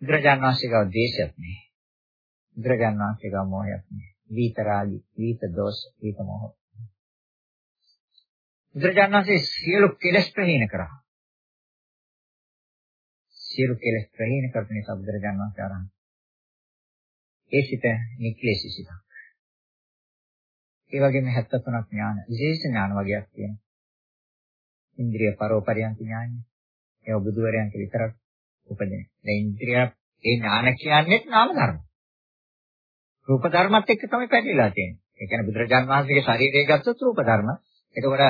බුදුරජාණන් වහන්සේ ගාව දේශයක් නෑ. බුදුරජාණන් වහන්සේ ගාව මොහයක් නෑ. වීත රාගි, වීත දෝෂ, වීත මොහ. බුදුරජාණන් වහන්සේ සියලු කෙලෙස් ප්‍රහීන කරා. සියලු කෙලෙස් ප්‍රහීන කරපු නිසා බුදුරජාණන් වහන්සේ ආරහන්. ඒ සිත නික්ලේශී සිතක්. ඒ වගේම 73ක් ඥාන විශේෂ ඥාන වගේක් තියෙනවා. ඉන්ද්‍රිය පරෝපරියන්ති ඥානයි. ඒ බුදුවරයන්ට විතරක් උපදින. දැන් ඉන්ද්‍රිය ඒ ඥාන කියන්නේ නාම ධර්ම. රූප ධර්මත් එක්ක තමයි පැටලලා තියෙන්නේ. ඒ කියන්නේ බුදුරජාන් වහන්සේගේ ශරීරය ගත්තොත් රූප ධර්ම. එතකොට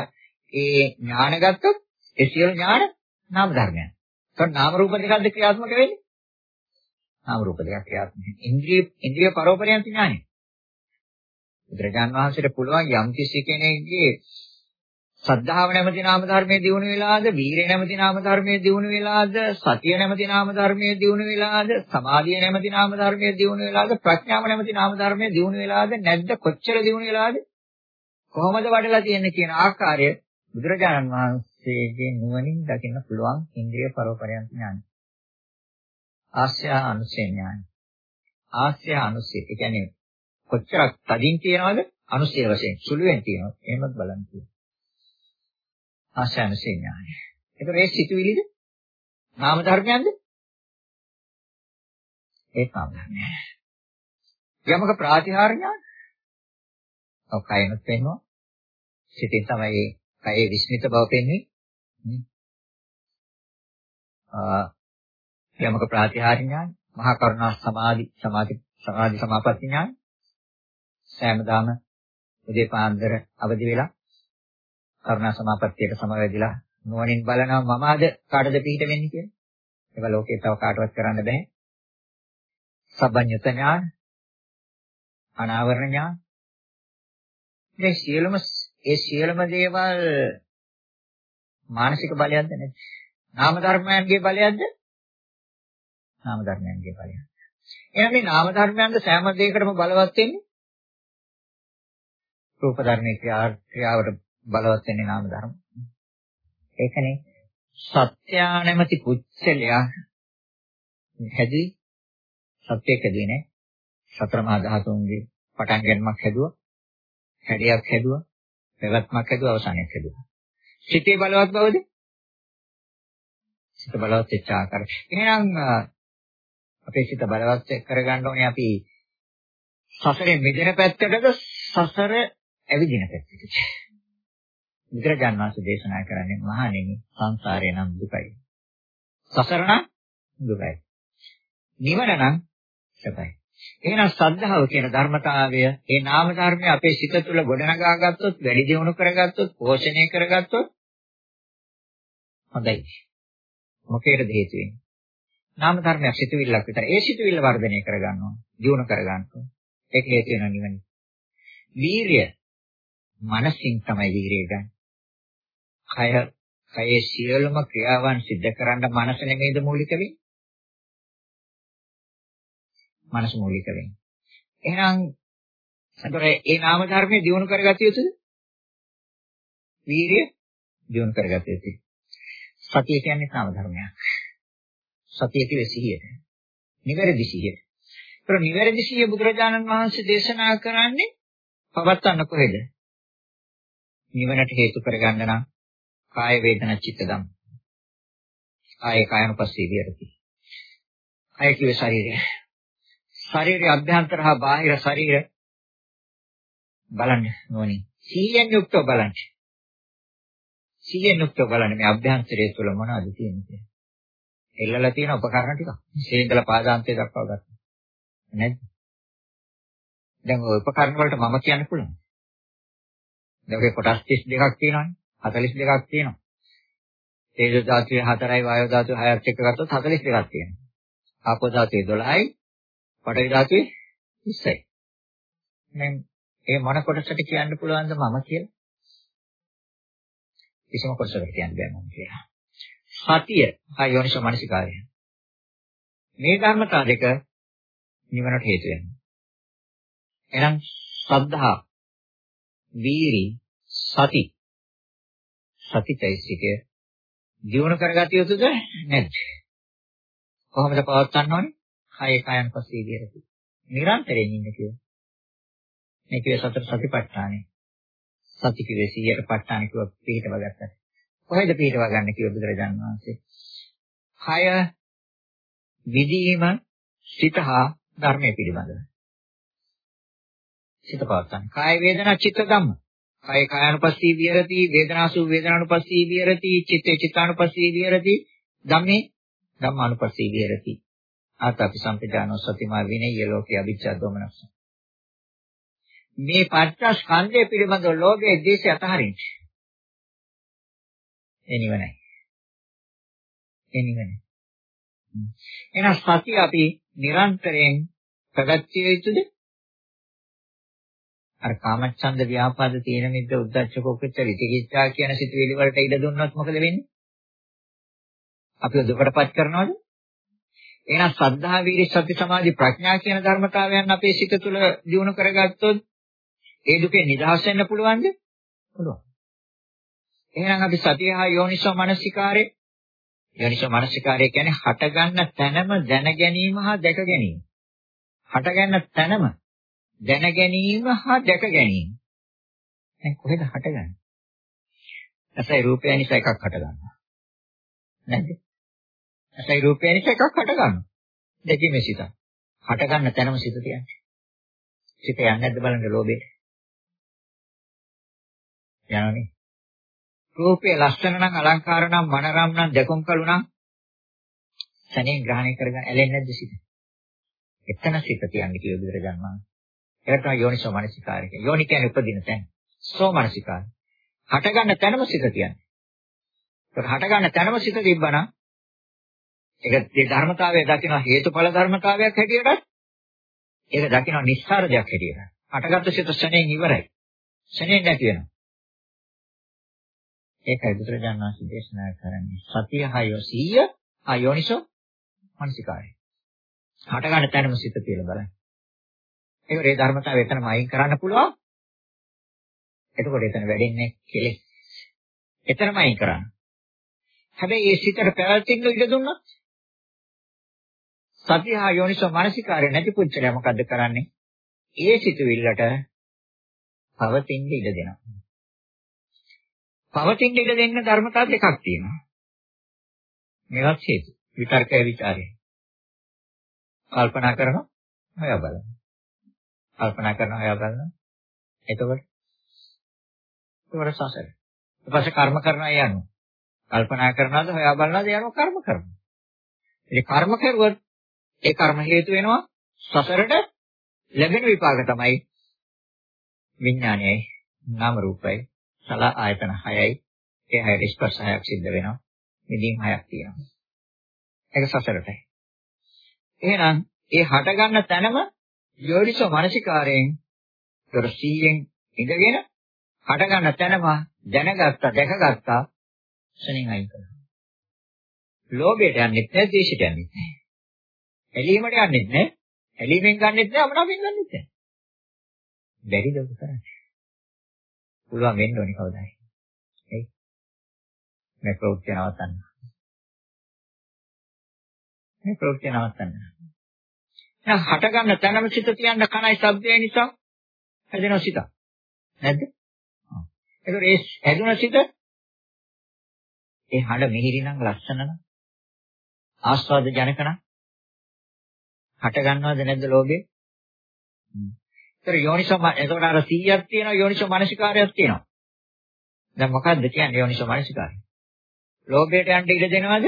ඒ ඥාන ගත්තොත් ඒ සියලු ඥාන නාම ධර්මයන්. ඒතකොට නාම රූප දෙකක්ද ක්‍රියාත්මක වෙන්නේ? නාම රූප දෙකක් ක්‍රියාත්මක. ඉන්ද්‍රිය ඉන්ද්‍රිය පරෝපරයන්ති ඥානයි. බුදුරජාන් වහන්සේට පුළුවන් යම් කිසි කෙනෙක්ගේ සද්ධාව නැමැති නාම ධර්මයේ දිනු වෙලාද, වීරිය නැමැති නාම ධර්මයේ දිනු වෙලාද, සතිය නැමැති නාම ධර්මයේ දිනු වෙලාද, සමාධිය නැමැති නාම ධර්මයේ දිනු වෙලාද, ප්‍රඥාව නැමැති නාම ධර්මයේ දිනු වෙලාද, නැද්ද කොච්චර දිනු වෙලාද? කොහොමද වඩලා තියෙන්නේ කියන ආකාරය බුදුරජාණන් වහන්සේගේ නුවණින් දකින්න පුළුවන් ඉන්ද්‍රිය පරෝපරයන් ඥානයි. ආස්‍ය අනුසය ඥානයි. ආස්‍ය අනුසය. ඒ කියන්නේ කොච්චරක් තදින් තියනවද? අනුසය වශයෙන් සුළුෙන් තියෙනවා. එහෙමත් බලන්න තියෙනවා. ආශානසේ ඥානය. ඒතර ඒ සිතුවිලිද? නාම ධර්මයන්ද? ඒ නාම ධර්මය. යමක ප්‍රාතිහාර ඥාන. ඔව් කයනොත් වෙනවා. සිතින් තමයි කයේ විස්මිත බව පෙන්වන්නේ. යමක ප්‍රාතිහාර ඥාන, මහා කරුණා සමාධි සමාධි සමාධි සමාපatti ඥාන. සෑමදාම උදේ පාන්දර අවදි වෙලා කරුණා සමාපත්තියට සමවැදිලා නුවණින් බලනවා මම අද කාටද පිට වෙන්නේ කියලා. ඒක ලෝකේ තව කාටවත් කරන්න බෑ. සබ්බඤ්ඤත ඥාන, අනාවරණ ඥාන. මේ සියලුම ඒ සියලුම දේවල් මානසික බලයක්ද නැද්ද? නාම ධර්මයන්ගේ බලයක්ද? නාම ධර්මයන්ගේ බලයක්. එහෙනම් මේ නාම ධර්මයන්ද සෑම දෙයකටම බලවත් වෙන්නේ රූප ධර්මයේ ක්‍රියාවට බලවත් වෙන්නේ නාම ධර්ම. ඒකනේ සත්‍යානමති කුච්චලයා හැදී සත්‍යයක් හැදුවේ නේ. සතර මහා ධාතුන්ගේ පටන් ගැනීමක් හැදුවා. හැඩයක් හැදුවා. පැවැත්මක් හැදුවා අවසානයක් හැදුවා. සිතේ බලවත් බවද? සිත බලවත් වෙච්ච ආකාරය. එහෙනම් අපේ සිත බලවත් කරගන්න ඕනේ අපි සසරේ මිදෙන පැත්තටද සසර ඇවිදින පැත්තට. බුදුරජාන් වහන්සේ දේශනා කරන්නේ මහණෙනි සංසාරේ නම් දුකයි. සසර නම් දුකයි. නිවන නම් සැපයි. එහෙනම් ශ්‍රද්ධාව කියන ධර්මතාවය ඒ නාම ධර්මය අපේ සිත තුළ ගොඩනගා ගත්තොත්, වැඩි දියුණු කරගත්තොත්, පෝෂණය කරගත්තොත් හොඳයි. මොකේද හේතු වෙන්නේ? නාම ධර්මයක් සිතුවිල්ලක් විතර. ඒ සිතුවිල්ල වර්ධනය කරගන්නවා, දියුණු කරගන්නවා. ඒක හේතු වෙන නිවන. වීරිය මනසින් තමයි වීරිය ගන්න. කය කයේ සියලුම ක්‍රියාවන් සිද්ධ කරන්න මනස නෙමෙයිද මූලික වෙන්නේ? මනස මූලික වෙන්නේ. එහෙනම් අතර ඒ නාම ධර්මයේ දියුණු කරගatiya යුතුද? වීරිය දියුණු කරගatiya යුතුයි. සතිය කියන්නේ නාම ධර්මයක්. සතිය කියන්නේ සිහිය. නිවැරදි සිහිය. ඒතර නිවැරදි සිහිය බුදුරජාණන් වහන්සේ දේශනා කරන්නේ පවත්වන්න කොහෙද? නිවනට හේතු කරගන්න නම් කාය වේදනා චිත්ත ධම්ම. කාය කායනුපස්සී විරති. කාය කියේ ශරීරය. ශරීරයේ අභ්‍යන්තර හා බාහිර ශරීර බලන්න ඕනේ. සීයෙන් යුක්තව බලන්න. සීයෙන් යුක්තව බලන්න මේ අභ්‍යන්තරයේ තුල මොනවද තියෙන්නේ? එල්ලලා තියෙන උපකරණ ටික. ඉතින්දලා පාදාන්තය දක්වා ගත්තා. නේද? දැන් ওই උපකරණ වලට මම කියන්න පුළුවන්. දැන් ඔය කොටස් 32ක් තියෙනවානේ. 42ක් තියෙනවා. තේජෝ ධාතුවේ 4යි වායෝ ධාතුවේ 6ක් එක්ක ගත්තොත් 42ක් තියෙනවා. ආපෝ ධාතුවේ 12යි පඨවි ධාතුවේ 20යි. දැන් ඒ මොන කොටසට කියන්න පුළුවන්ද මම කියලා? කිසිම කොටසකට කියන්න බෑ මම කියලා. සතිය හා යෝනිසෝ මනසිකාරය. මේ ධර්මතා දෙක නිවනට හේතු වෙනවා. එහෙනම් සද්ධා, වීරි, සති සතිචෛසිකය දියුණු කරගatiya යුතුද නැද්ද? කොහොමද පවත්වන්න ඕනේ? කය කයන් පස්සේ විදියට. නිරන්තරයෙන් ඉන්න කිව්ව. මේ කිව්ව සතර සතිපට්ඨානේ. සති කිව්වේ 100ට ප ဋ ාණ කිව්ව පිළිටව ගත්තා. කොහෙද පිළිටව ගන්න කිව්ව බුදුරජාණන් වහන්සේ? කය විදීම සිතහා ධර්මයේ පිළිබඳව. සිත පවත්තන්න. කාය වේදනා චිත්ත ධම්ම. කාය කායानुපස්සී විහෙරති, වේදනාසු වේදනානුපස්සී විහෙරති, චිත්තේ චිත්තානුපස්සී විහෙරති, ධම්මේ ධම්මානුපස්සී විහෙරති. ආතපි සම්පජානෝ සතිමා විනේය ලෝකේ අවිච්ඡා දෝමනස්ස. මේ පංචස්කන්ධය පිළිබඳව ලෝභයේ දේශය අතහරින්න. එනිවනයි. එනිවනයි. එහෙනම් සතිය අපි නිරන්තරයෙන් ප්‍රගතිය යුතුද? අර කාමච්ඡන්ද ව්‍යාපාද තීන මිද්ද උද්දච්ච කුච්ච විචිකිච්ඡා කියන සිතුවිලි වලට ඉඩ දුන්නොත් මොකද වෙන්නේ? අපි දුකටපත් කරනවද? එහෙනම් සද්ධා වීර්ය සති සමාධි ප්‍රඥා කියන ධර්මතාවයන් අපේ සිත තුළ දියුණු කරගත්තොත් ඒ දුකේ නිදහස් වෙන්න පුළුවන්ද? පුළුවන්. එහෙනම් අපි සතිය හා යෝනිසෝ මනසිකාරේ යෝනිසෝ මනසිකාරය කියන්නේ හටගන්න තැනම දැන ගැනීම හා දැක ගැනීම. හටගන්න තැනම දැන ගැනීම හා දැක ගැනීම. දැන් කොහෙද හටගන්නේ? ඇසයි රූපය නිසා එකක් හටගන්නවා. නැද්ද? ඇසයි රූපය නිසා එකක් හටගන්නවා. දෙකීම සිත. හටගන්න තැනම සිත තියන්නේ. සිත යන්නේ නැද්ද බලන්න ලෝභේ. යනනේ. රූපේ ලස්සන නම් අලංකාර නම් මනරම් නම් දෙකොම් කළු නම් සනේ ග්‍රහණය කරගන්න ඇලෙන්නේ නැද්ද සිත? එතන සිත තියන්නේ කියලා බුදුරජාණන් වහන්සේ. ඒක තමයි යෝනිසෝ මනසිකාරය කියන්නේ. යෝනි කියන්නේ උපදින තැන. සෝ මනසිකාරය. හටගන්න තැනම සිත තියන්නේ. ඒක හටගන්න තැනම සිත තිබ්බනම් ඒක ඒ ධර්මතාවය දකින්න හේතුඵල ධර්මතාවයක් හැටියට ඒක දකින්න නිස්සාර දෙයක් හැටියට. හටගත්තු සිත ශණයෙන් ඉවරයි. ශණයෙන් නැති වෙනවා. ඒකයි බුදුරජාණන් වහන්සේ දේශනා කරන්නේ. සතිය හයෝ සීය ආයෝනිසෝ මනසිකාරය. හට ගන්න තැනම සිත තියලා බලන්න. ඒක ඒ ධර්මතාවය එතනම අයින් කරන්න පුළුවන්. එතකොට එතන වැඩෙන්නේ කෙලෙස්. එතනම අයින් කරන්න. හැබැයි ඒ සිතට පැවැත්ෙන්න ඉඩ දුන්නොත් සතිය හා යෝනිසෝ මානසිකාරය නැති පුච්චලයා මොකද්ද කරන්නේ? ඒ සිතුවිල්ලට පවතින්න ඉඩ දෙනවා. පවතින්න ඉඩ දෙන්න ධර්මතා දෙකක් තියෙනවා. මේවත් හේතු. විතර්කය විචාරය. කල්පනා කරනවා හොයා බලනවා. කල්පනා කරනවා හොයා බලනවා. එතකොට ඒවර සසර. ඊට පස්සේ කර්ම කරනවා යනවා. කල්පනා කරනවාද හොයා බලනවාද යනවා කර්ම කරනවා. ඉතින් කර්ම කරුවොත් ඒ කර්ම හේතු වෙනවා සසරට ලැබෙන විපාක තමයි විඥානයයි නාම රූපයි සල ආයතන 6යි ඒ 6 ස්පර්ශ 6ක් සිද්ධ වෙනවා මිදින් 6ක් තියෙනවා ඒක සසරටයි එහෙනම් ඒ හට ගන්න තැනම යෝනිසෝ මනසිකාරයෙන් දොර 100න් ඉඳගෙන හට ගන්න තැනම දැනගත්තා දැකගත්තා ශනින් අයින් කරනවා ලෝභයට යන්නේ නැහැ ද්වේෂයට යන්නේ නැහැ ඇලීමට යන්නේ නැහැ. ඇලීමෙන් ගන්නෙත් නැහැ, අමනාපෙන් ගන්නෙත් නැහැ. බැරිද ඔබ කරන්නේ? පුළුවන් වෙන්න ඕනේ කවදායි. එයි. මේ ප්‍රවෘත්ති නවත්තන්න. මේ ප්‍රවෘත්ති නවත්තන්න. දැන් හට ගන්න තැනම සිත තියන්න කණයි ශබ්දය නිසා හැදෙන සිත. නැද්ද? ඔව්. ඒතකොට ඒ හැදුන සිත ඒ හඬ මිහිරි නම් ලස්සන නම් ආස්වාද ජනක නම් හට ගන්නවද නැද්ද ලෝභය? ඒතර යෝනිසෝ එතකොට අර 100ක් තියෙනවා යෝනිසෝ මානසිකාරයක් තියෙනවා. දැන් මොකද්ද කියන්නේ යෝනිසෝ මානසිකාරය? ලෝභයට යන්න ඉඩ දෙනවද?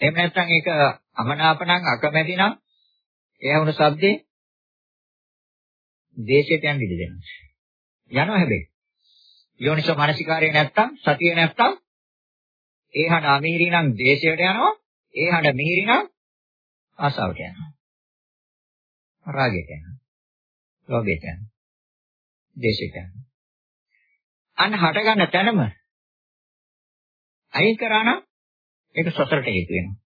එහෙම නැත්නම් ඒක අමනාපණං අකමැතිනම් ඒ වුණ සද්දේ දේශයට යන්න ඉඩ දෙනවා. යනවා හැබැයි. යෝනිසෝ මානසිකාරය නැත්තම් සතිය නැත්තම් ඒ හඬ අමිහිරි නම් දේශයට යනවා. ඒ හඬ මිහිරි නම් ආසාවට යනවා. රාගයට යනවා. ලෝභයට යනවා. දේශයට යනවා. අන්න හට ගන්න තැනම අයින් කරා නම් ඒක සසරට හේතු වෙනවා.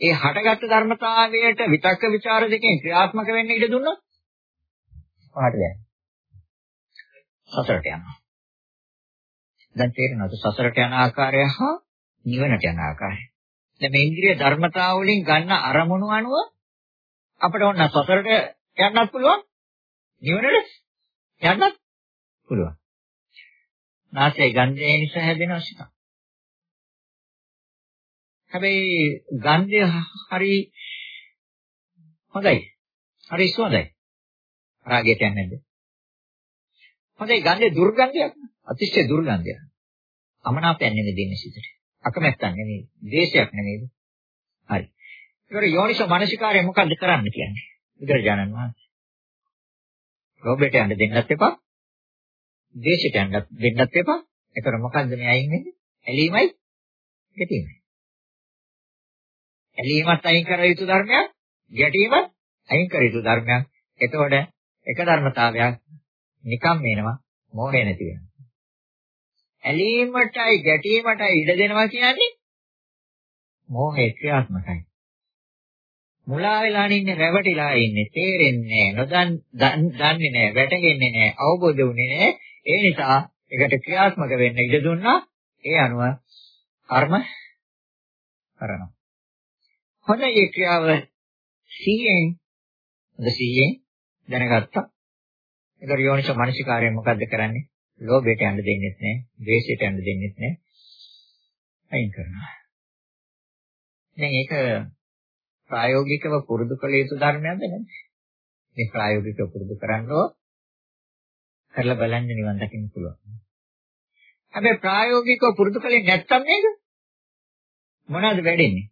ඒ හටගත් ධර්මතාවයට විතක්ක ਵਿਚාර දෙකෙන් ක්‍රියාත්මක වෙන්න ඉඩ දුන්නොත් පහට යනවා. සසරට යනවා. දැන් තේරෙනවද සසරට යන ආකාරය හා නිවනට යන ආකාරය. දැන් මේ ඉන්ද්‍රිය ධර්මතාව වලින් ගන්න අරමුණු අනුව අපිට ඕන සසරට යන්නත් පුළුවන් නිවනට යන්නත් පුළුවන්. නාසයේ ගන්ධය නිසා හැදෙන සිත. හැබැයි ගන්ධය හරි හොඳයි. හරි සුවඳයි. රාගයට යන්නේ නැද්ද? හොඳයි ගන්ධය දුර්ගන්ධයක්. අතිශය දුර්ගන්ධයක්. අමනාපයක් නෙමෙයි දෙන්නේ සිතට. අකමැත්තක් නෙමෙයි. ද්වේෂයක් නෙමෙයි. හරි. ඒකට යෝනිසෝ මනසිකාරය මොකද්ද කරන්න කියන්නේ? බුදුරජාණන් වහන්සේ. ලෝභයට යන්න දෙන්නත් එපා. ද්වේෂයට යන්න දෙන්නත් එපා. ඒතර මොකද්ද මේ අයින් වෙන්නේ? ඇලීමයි ගැටීමයි. ඇලීමත් අයින් කර යුතු ධර්මයක්, ගැටීමත් අයින් කර යුතු ධර්මයක්. එතකොට එක ධර්මතාවයක් නිකම් වෙනවා, මෝහය නැති වෙනවා. ඇලීමටයි ගැටීමටයි ඉඩ දෙනවා කියන්නේ මෝහය ක්‍රියාත්මකයි. මුලා වෙලා ඉන්නේ රැවටිලා ඉන්නේ තේරෙන්නේ නොදන් දන්නේ නැහැ වැටහෙන්නේ නැහැ අවබෝධ වුනේ නැහැ ඒ නිසා ඒකට ක්‍රියාත්මක වෙන්න ඉඩ දුන්නා ඒ අනුව කර්ම කරනවා හොඳ ඒ ක්‍රියාව 100න් හොඳ 100න් දැනගත්තා. ඒතර යෝනිසෝ මනසිකාරයෙන් මොකද්ද කරන්නේ? ලෝභයට යන්න දෙන්නේ නැහැ, ද්වේෂයට යන්න දෙන්නේ නැහැ. අයින් කරනවා. දැන් ඒක ප්‍රායෝගිකව පුරුදු කළ යුතු ධර්මයක්ද නැද්ද? මේ ප්‍රායෝගිකව පුරුදු කරනෝ කරලා බලන්න නිවන් දකින්න පුළුවන්. හැබැයි ප්‍රායෝගිකව පුරුදු කළේ නැත්තම් මේක මොනවද වෙඩෙන්නේ?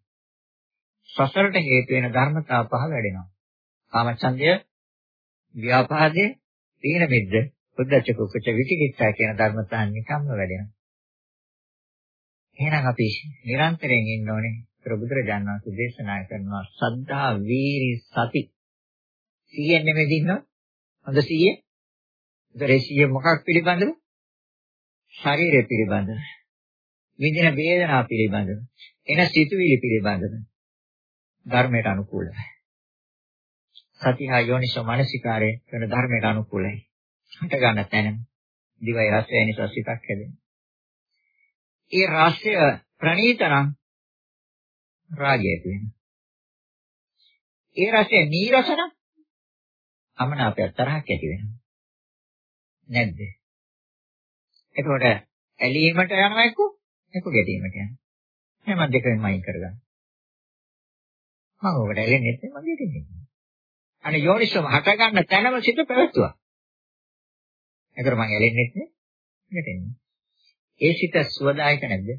සසරට හේතු වෙන ධර්මතා පහ වැඩෙනවා. කාමචන්දය, ව්‍යාපාදය, තීන මිද්ද, උද්දච්ච කුච්ච විචිකිච්ඡා කියන ධර්මතා නිකම්ම වැඩෙනවා. එහෙනම් අපි නිරන්තරයෙන් ඉන්න ඕනේ. ප්‍රබුදුරජාණන් වහන්සේ දේශනා කරනවා සද්ධා වීරි සති. සියෙන් නෙමෙයි ඉන්නවා හොඳ සියේ. ඒතරේ සිය මොකක් පිළිබඳව? ශරීරය පිළිබඳව. විඳින වේදනා පිළිබඳව. එන සිතුවිලි පිළිබඳව. ධර්මයට අනුකූලයි සතිහා යෝනිසෝ මානසිකාරේ වෙන ධර්මයට අනුකූලයි හට ගන්න තැන දිවයි රසය නිසා සිතක් හැදෙනවා ඒ රසය ප්‍රණීතනම් රාගය ඇති වෙනවා. ඒ රසය නීරසන අමනාපය තරහක් ඇති වෙනවා. නැද්ද? එතකොට ඇලීමට යනවා එක්ක එක්ක ගැටීමට යනවා. එහෙනම් දෙකෙන්ම අයින් කරගන්න. මම ඔකට ඇලෙන්නේ නැත්නම් මම ගැටෙන්නේ. අනේ යෝනිසම හට ගන්න තැනම සිත පැවතුවා. ඒතර මම ඇලෙන්නේ නැත්නම් ගැටෙන්නේ. ඒ සිත සුවදායක නැද්ද?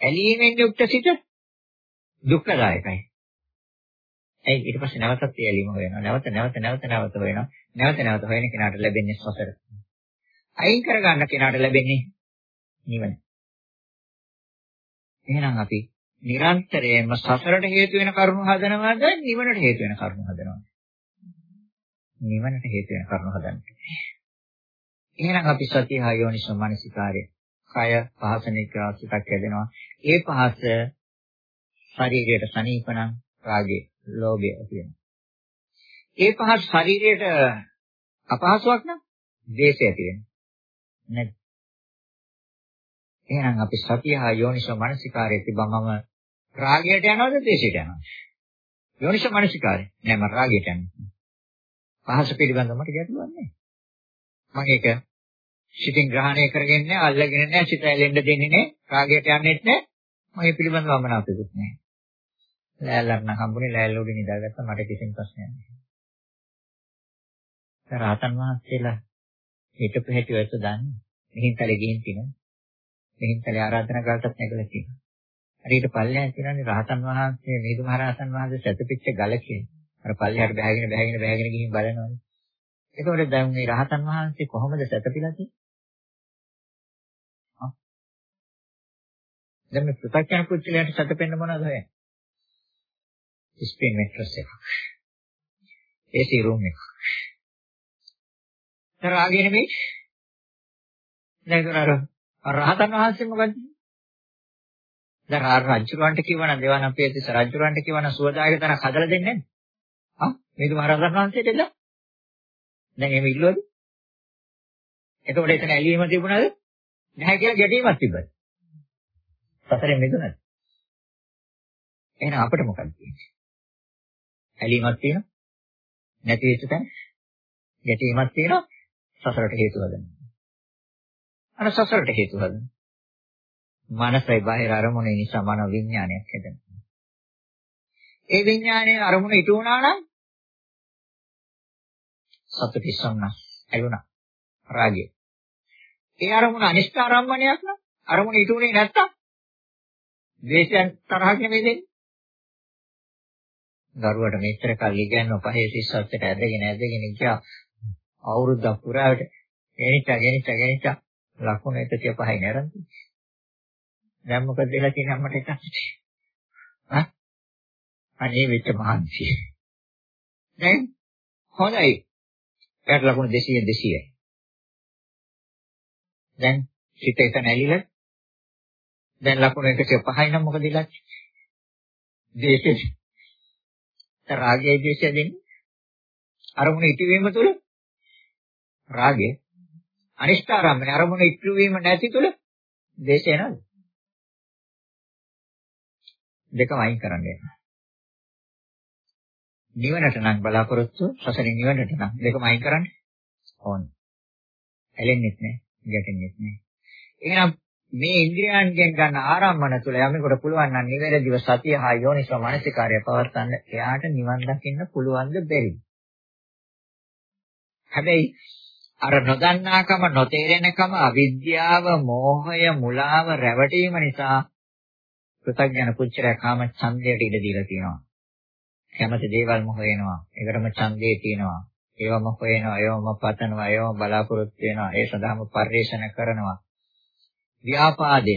ඇලීමෙන් යුක්ත සිත දුක්ඛදායකයි. ඒ ඊට පස්සේ නැවතත් ඒ ඇලීම හොයනවා. නැවත නැවත නැවත නැවත හොයනවා. නැවත නැවත හොයන කෙනාට ලැබෙන්නේ සසර. අයින් කරගන්න කෙනාට ලැබෙන්නේ නිවන. එහෙනම් අපි නිරන්තරයෙන්ම සසරට හේතු වෙන කරුණු හදනවද නිවනට හේතු වෙන කරුණු හදනවද? නිවනට හේතු වෙන කරුණු හදන්නේ. එහෙනම් අපි සතිය ආයෝනිසෝ මනසිකාරය කය පහසනික සිතක් හැදෙනවා. ඒ පහස ශරීරයට සනීපනම් රාගේ, ලෝභය ඇති වෙනවා. ඒ පහස ශරීරයට අපහසුයක් නම් ද්වේෂය ඇති වෙනවා. නේද? එහෙනම් අපි සතිය හා යෝනිසෝ මනසිකාරයේ තිබමම රාගයට යනවද ද්වේෂයට යනවද? යෝනිසෝ මනසිකාරය. නෑ මම රාගයට යන්නේ. පහස පිළිබඳව මට ගැටලුවක් නෑ. මම ඒක සිතින් ග්‍රහණය කරගෙන නැහැ, අල්ලගෙන නැහැ, සිත ඇලෙන්න දෙන්නේ නැහැ, රාගයට යන්නෙත් නැහැ. මම මේ පිළිබඳව අමනාපෙකුත් නැහැ. ලෑල්ලක් නම් හම්බුනේ ලෑල්ල උඩ නිදාගත්තා මට කිසිම ප්‍රශ්නයක් නැහැ. රාතන් වහන්සේලා හිටපු හැටි ඔයත් දන්නේ. මිහින්තලේ ගිහින් තිනවා. මිහින්තලේ ආරාධනා කරලත් නැගලා තියෙනවා. හරියට පල්ලෙහාන් කියනනේ රහතන් වහන්සේ නේද මහරහතන් වහන්සේ සැතපිච්ච ගල කියන්නේ. අර පල්ලෙහාට බැහැගෙන බැහැගෙන බැහැගෙන ගිහින් බලනවානේ. ඒකවල දැන් මේ රහතන් වහන්සේ කොහොමද සැතපිලා තියෙන්නේ? දැන් මේ ප්‍රත්‍යක්ෂ පුච්චලයට සැතපෙන්න මොනවද හොයන්නේ? ස්පින් මෙට්‍රස් එකක්. AC room එකක්. තරාගේ නෙමෙයි. දැන් අර රහතන් වහන්සේ මොකද? දැන් ආර රජුරවන්ට කිව්වනම් දේවාන අපේ තිස රජුරවන්ට කිව්වනම් සුවදායක තන හදලා දෙන්නේ නැහැ. හා මේක මහරහතන් වහන්සේට එද? දැන් එහෙම ඉල්ලුවද? එතකොට එතන ඇලීම තිබුණාද? නැහැ කියලා ගැටීමක් තිබ්බද? සතරෙන් මිදුණාද? එහෙනම් අපිට මොකක්ද තියෙන්නේ? ඇලීමක් තියෙනවා. නැති වෙච්ච තැන ගැටීමක් තියෙනවා. සසරට හේතු හදනවා. අර සසරට හේතු හදනවා. මනසයි බාහිර අරමුණ නිසා මන විඥානයක් හැදෙනවා. ඒ විඥානයේ අරමුණ ඉටු වුණා නම් සතුටි සම්නස් ඇලුනා රාගය. ඒ අරමුණ අනිෂ්ඨාරම්මණයක් නම් අරමුණ ඉටුනේ නැත්තම් ද්වේෂයන් තරහක් නෙමෙයි දෙන්නේ. දරුවට මෙච්චර කල් ඉගෙනන පහේ සිස්සත්තට ඇදගෙන ඇදගෙන ගියා අවුරුද්දක් පුරාවට ගෙනිච්ච ගෙනිච්ච ගෙනිච්ච ලකුණු 135 නේරන්ති. දැන් මොකද වෙලා තියෙන්නේ අම්මට එකක්? ආ? අනේ වෙච්ච මහන්සිය. දැන් හොඳයි. එයාට ලකුණු 200 200යි. දැන් සිත එක නැලිලා දැන් ලකුණු 105යි නම් මොකද ඉලක්ක? දේශේ. රාගය දේශය දෙන්නේ. අරමුණ ඉතිවීම තුළ රාගය අනිෂ්ඨාරම්මනේ අරමුණ ඉතිවීම නැති තුළ දේශය නේද? දෙකම අයින් කරන්න යනවා. නිවනට නම් බලාපොරොත්තු සසරින් නිවනට නම් දෙකම අයින් කරන්න ඕනේ. ඇලෙන්නෙත් නැහැ, ගැටෙන්නෙත් නැහැ. එහෙනම් මේ ඉන්ද්‍රියයන්ගෙන් ගන්න ආරම්භන තුළ යමෙකුට පුළුවන් නම් නිවැරදිව සතිය හා යෝනිසෝ මනසිකාර්ය පවත්වන්න එයාට නිවන් දකින්න පුළුවන්ද බැරිද? හැබැයි අර නොදන්නාකම නොතේරෙනකම අවිද්‍යාව, මෝහය, මුලාව, රැවටීම නිසා පෘථග්ජන පුච්චරය කාම ඡන්දයට ඉඩ දීලා තියෙනවා. කැමති දේවල් මොහ වෙනවා. ඒකටම ඡන්දේ තියෙනවා. ඒවම හොයනවා, ඒවම පතනවා, ඒවම බලාපොරොත්තු වෙනවා. ඒ සඳහාම පරිශ්‍රණ කරනවා. ව්‍යාපාදය,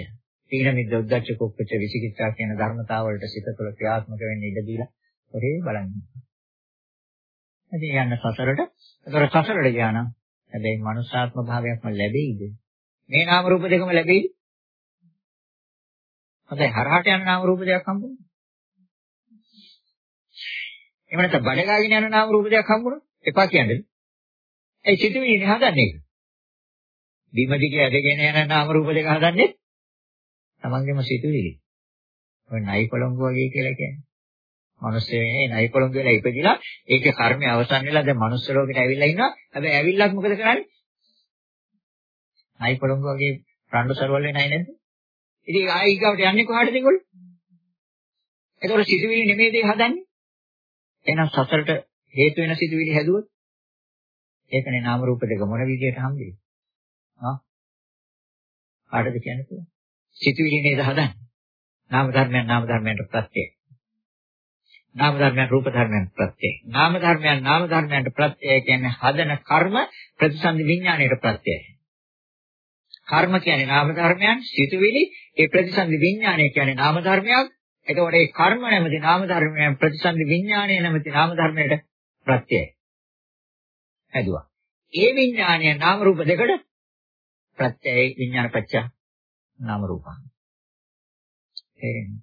තීන මිද්ද උද්දච්ච කුක්කුච්ච විචිකිච්ඡා කියන ධර්මතාවලට සිත තුළ ක්‍රියාත්මක වෙන්න ඉඩ දීලා ඔරේ බලන්න. ඉතින් යන්න සසරට. ඒතර සසරට ගියා නම් හැබැයි මනුෂ්‍යාත්ම භාවයක්ම ලැබෙයිද? මේ නාම රූප දෙකම ලැබෙයිද? හොඳයි හරහට යන නාම රූප දෙකක් හම්බුනේ. එහෙම නැත්නම් බඩගාගෙන යන නාම රූප දෙකක් හම්බුනොත් එපා කියන්නේ. ඒ සිතුවිලි හදන්නේ ඒක. බිම දිගේ ඇදගෙන යන නාම රූප දෙක හදන්නේ තමන්ගේම සිතුවිලි. ඔය නයි කොළඹ වගේ කියලා කියන්නේ. මිනිස්සු වෙන්නේ නයි කොළඹ වෙලා ඉපදිලා ඒකේ කර්මය අවසන් වෙලා දැන් මනුස්ස ලෝකෙට ඇවිල්ලා ඉන්නවා. හැබැයි ඇවිල්ලත් මොකද කරන්නේ? නයි කොළඹ වගේ රණ්ඩු සරවල් වෙන්නේ නැහැ නේද? ඉතින් ආයි ඊගාවට යන්නේ කොහාටද ඒගොල්ලෝ? ඒතකොට සිතුවිලි නෙමෙයි දෙය හදන්නේ. එහෙනම් සසරට හේතු වෙන සිතුවිලි හැදුවොත් ඒකනේ නාම රූප දෙක මොන විදියට හම්බෙන්නේ? ආ කාටද කියන්නේ? සිතුවිලි නේද හදන්නේ? නාම ධර්මයන් නාම ධර්මයන්ට ප්‍රත්‍යය. නාම ධර්මයන් රූප ධර්මයන්ට ප්‍රත්‍යය. නාම ධර්මයන් නාම ධර්මයන්ට ප්‍රත්‍යය කියන්නේ හදන කර්ම ප්‍රතිසන්දි විඥාණයට ප්‍රත්‍යයයි. කර්ම කියන්නේ නාම ධර්මයන්, සිතුවිලි, ඒ ප්‍රතිසන්දි විඥාණය කියන්නේ නාම ධර්මයක්. එතකොට ඒ කර්ම නැමැති නාම ධර්මයන් ප්‍රතිසන්දි විඥාණය නැමැති නාම ධර්මයට ප්‍රත්‍යයයි. හැදුවා. ඒ විඥාණය නාම රූප දෙකට ප්‍රත්‍යය විඥාන පච්ච නාම රූපං. තේරෙන්නේ.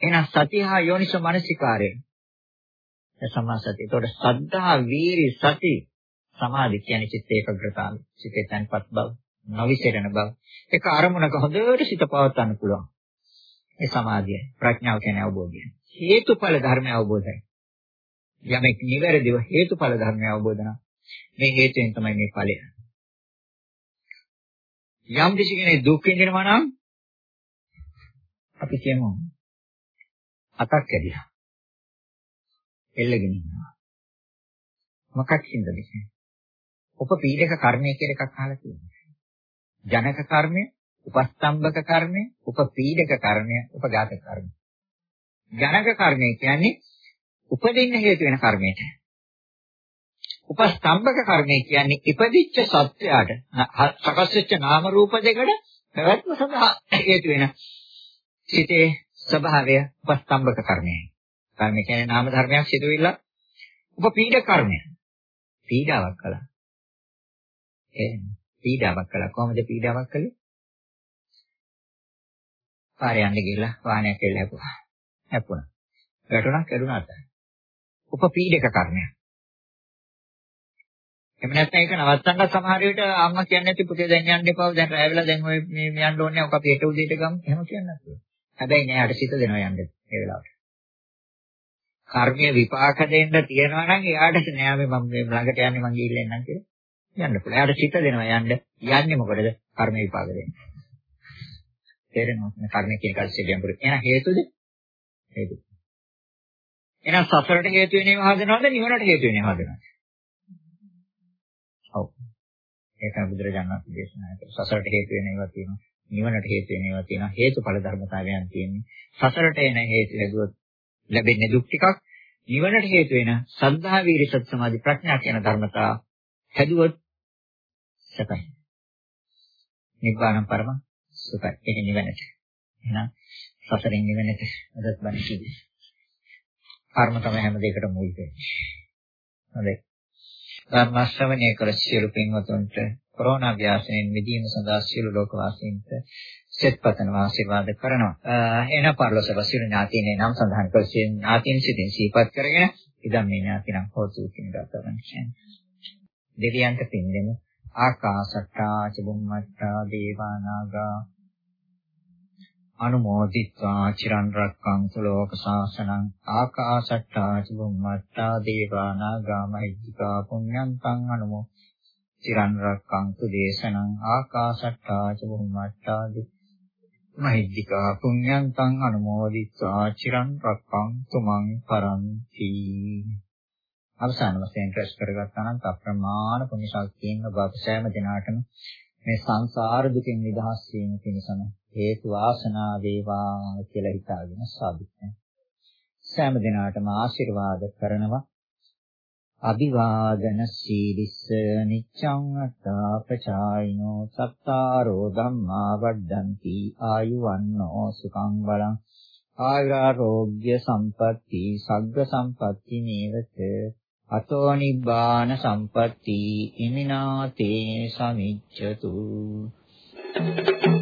එහෙනම් සතිහා යෝනිසෝ මනසිකාරය. සම්මා සතිය. ඒතකොට සද්ධා, වීරි, සති, සමාධි කියන්නේ චිත්ත ඒකාග්‍රතාවය. චිත්තේ තන්පත් බව, නොවිසරණ බව. ඒක අරමුණක හොඳට සිත පවත්වන්න පුළුවන්. ඒ සමාධිය. ප්‍රඥාව කියන්නේ අවබෝධය. හේතුඵල ධර්මය අවබෝධයි. යමෙක් නිවැරදිව හේතුඵල ධර්මය අවබෝධ නම් මේ හේතුයෙන් තමයි මේ ඵලය. යම් කිසි කෙනෙක් දුක් විඳිනවා නම් අපි කියමු අතක් කැඩිලා. එල්ලගෙන ඉන්නවා. මොකක් හින්දාද කියන්නේ? උපපීඩක කර්මය කියලා එකක් අහලා තියෙනවා. ජනක කර්මය, උපස්තම්භක කර්මය, උපපීඩක කර්මය, උපඝාතක කර්මය. ජනක කර්මය කියන්නේ උපදින්න හේතු වෙන කර්මයට. උපස්තම්භක කර්මය කියන්නේ ඉපදිච්ච සත්‍යයට සකස් වෙච්ච නාම රූප දෙකට පැවැත්ම සඳහා හේතු වෙන සිතේ ස්වභාවය උපස්තම්භක කර්මයයි. කර්ම කියන්නේ නාම ධර්මයක් සිදුවිල්ල උපපීඩ කර්මය. පීඩාවක් කළා. ඒ පීඩාවක් කළා. කොහොමද පීඩාවක් කළේ? පාරේ යන්න ගිහලා වාහනයක් එල්ල හැපුවා. හැපුණා. වැටුණා, කැඩුණා අත. උපපීඩක කර්මයක්. එහෙම නැත්නම් ඒක නවත්තන්න සමහර විට අම්මා කියන්නේ නැති පුතේ දැන් යන්න එපා දැන් රැ වෙලා දැන් ඔය මේ යන්න ඕනේ ඔක අපි හෙට උදේට ගමු එහෙම කියන්නේ නැතුව. හැබැයි නෑ අර සිත දෙනවා යන්න ඒ වෙලාවට. කර්මයේ විපාක දෙන්න තියනවා නම් එයාට නෑ මේ මම මේ ළඟට යන්නේ මං ගිහිල්ලා එන්නම් කියලා යන්න පුළුවන්. එයාට සිත දෙනවා යන්න. යන්නේ මොකටද? කර්ම විපාක දෙන්න. තේරෙනවද? මේ කර්ම කියන කල්සිය ගැඹුරු. එහෙනම් හේතුද? හේතු. එහෙනම් සසරට හේතු වෙනේම හදනවද නිවනට හේතු වෙනේම හදනවද? ඔව්. ඒකයි බුදුරජාණන් වහන්සේ දේශනා කළේ. සසරට හේතු වෙන ඒවා තියෙනවා. නිවනට හේතු වෙන ඒවා තියෙනවා. හේතුඵල ධර්මතාවයන් තියෙන්නේ. සසරට එන හේතු ලැබුවොත් ලැබෙන්නේ දුක් ටිකක්. නිවනට හේතු වෙන සද්ධා වීර්ය සත් සමාධි ප්‍රඥා කියන ධර්මතා හැදුවොත් සපයි. නිබ්බානම් පරම සුඛයි. ඒක නිවනට. එහෙනම් සසරෙන් නිවනට අදත් බණ කිව්වේ. කර්ම තමයි හැම දෙයකටම මුල් වෙන්නේ. හොඳයි. ධර්ම ශ්‍රවණය කළ සියලු පින්වතුන්ට කොරෝනා ව්‍යාසයෙන් මිදීම සඳහා සියලු ලෝකවාසීන්ට සෙත්පතන ආශිර්වාද කරනවා. එන පරලොසව සියලු ඥාතීන් නම් සඳහන් කළ සියලු ඥාතීන් සිටින් සිහිපත් කරගෙන ඉදම් මේ ඥාතිනම් හෝතු කියන ගතවන කියන්නේ. දෙවියන්ට පින් දෙමු. ආකාසට්ටා චුම්මට්ටා දේවානාගා අනුමෝදිත්වා චිරන් රැක්කන්තු ලෝක ශාසනං ආකාශට්ටා චුම්මට්ටා දේවානාගා මහිද්దికා පුඤ්ඤන්තං අනුමෝ චිරන් රැක්කන්තු දේශනං ආකාශට්ටා චුම්මට්ටා මහිද්దికා පුඤ්ඤන්තං අනුමෝදිත්වා චිරන් රැක්කන්තු මං පරන්ති. අවසාන වශයෙන් රැස් කරගත්තා නම් අප්‍රමාණ පුණ්‍ය ශක්තියෙන් ඔබ අප සෑම දිනාටම මේ සංසාර දුකෙන් නිදහස් වීම පිණිසම හේතු වාසනා වේවා කියලා හිතාගෙන සාදුක්කම් සෑම දිනාටම ආශිර්වාද කරනවා. අභිවාදන සීලිස්ස නිච්ඡං අත්තාපචායිනෝ සත්තාරෝ ධම්මා වඩ්ඩಂತಿ ආයුවන්නෝ සුඛං බලං ආයුරාෝග්‍ය සම්පatti සග්ග සම්පatti නේවත අතෝ නිබ්බාන සම්පatti ඉමිනාතේ සමිච්ඡතු Thank you.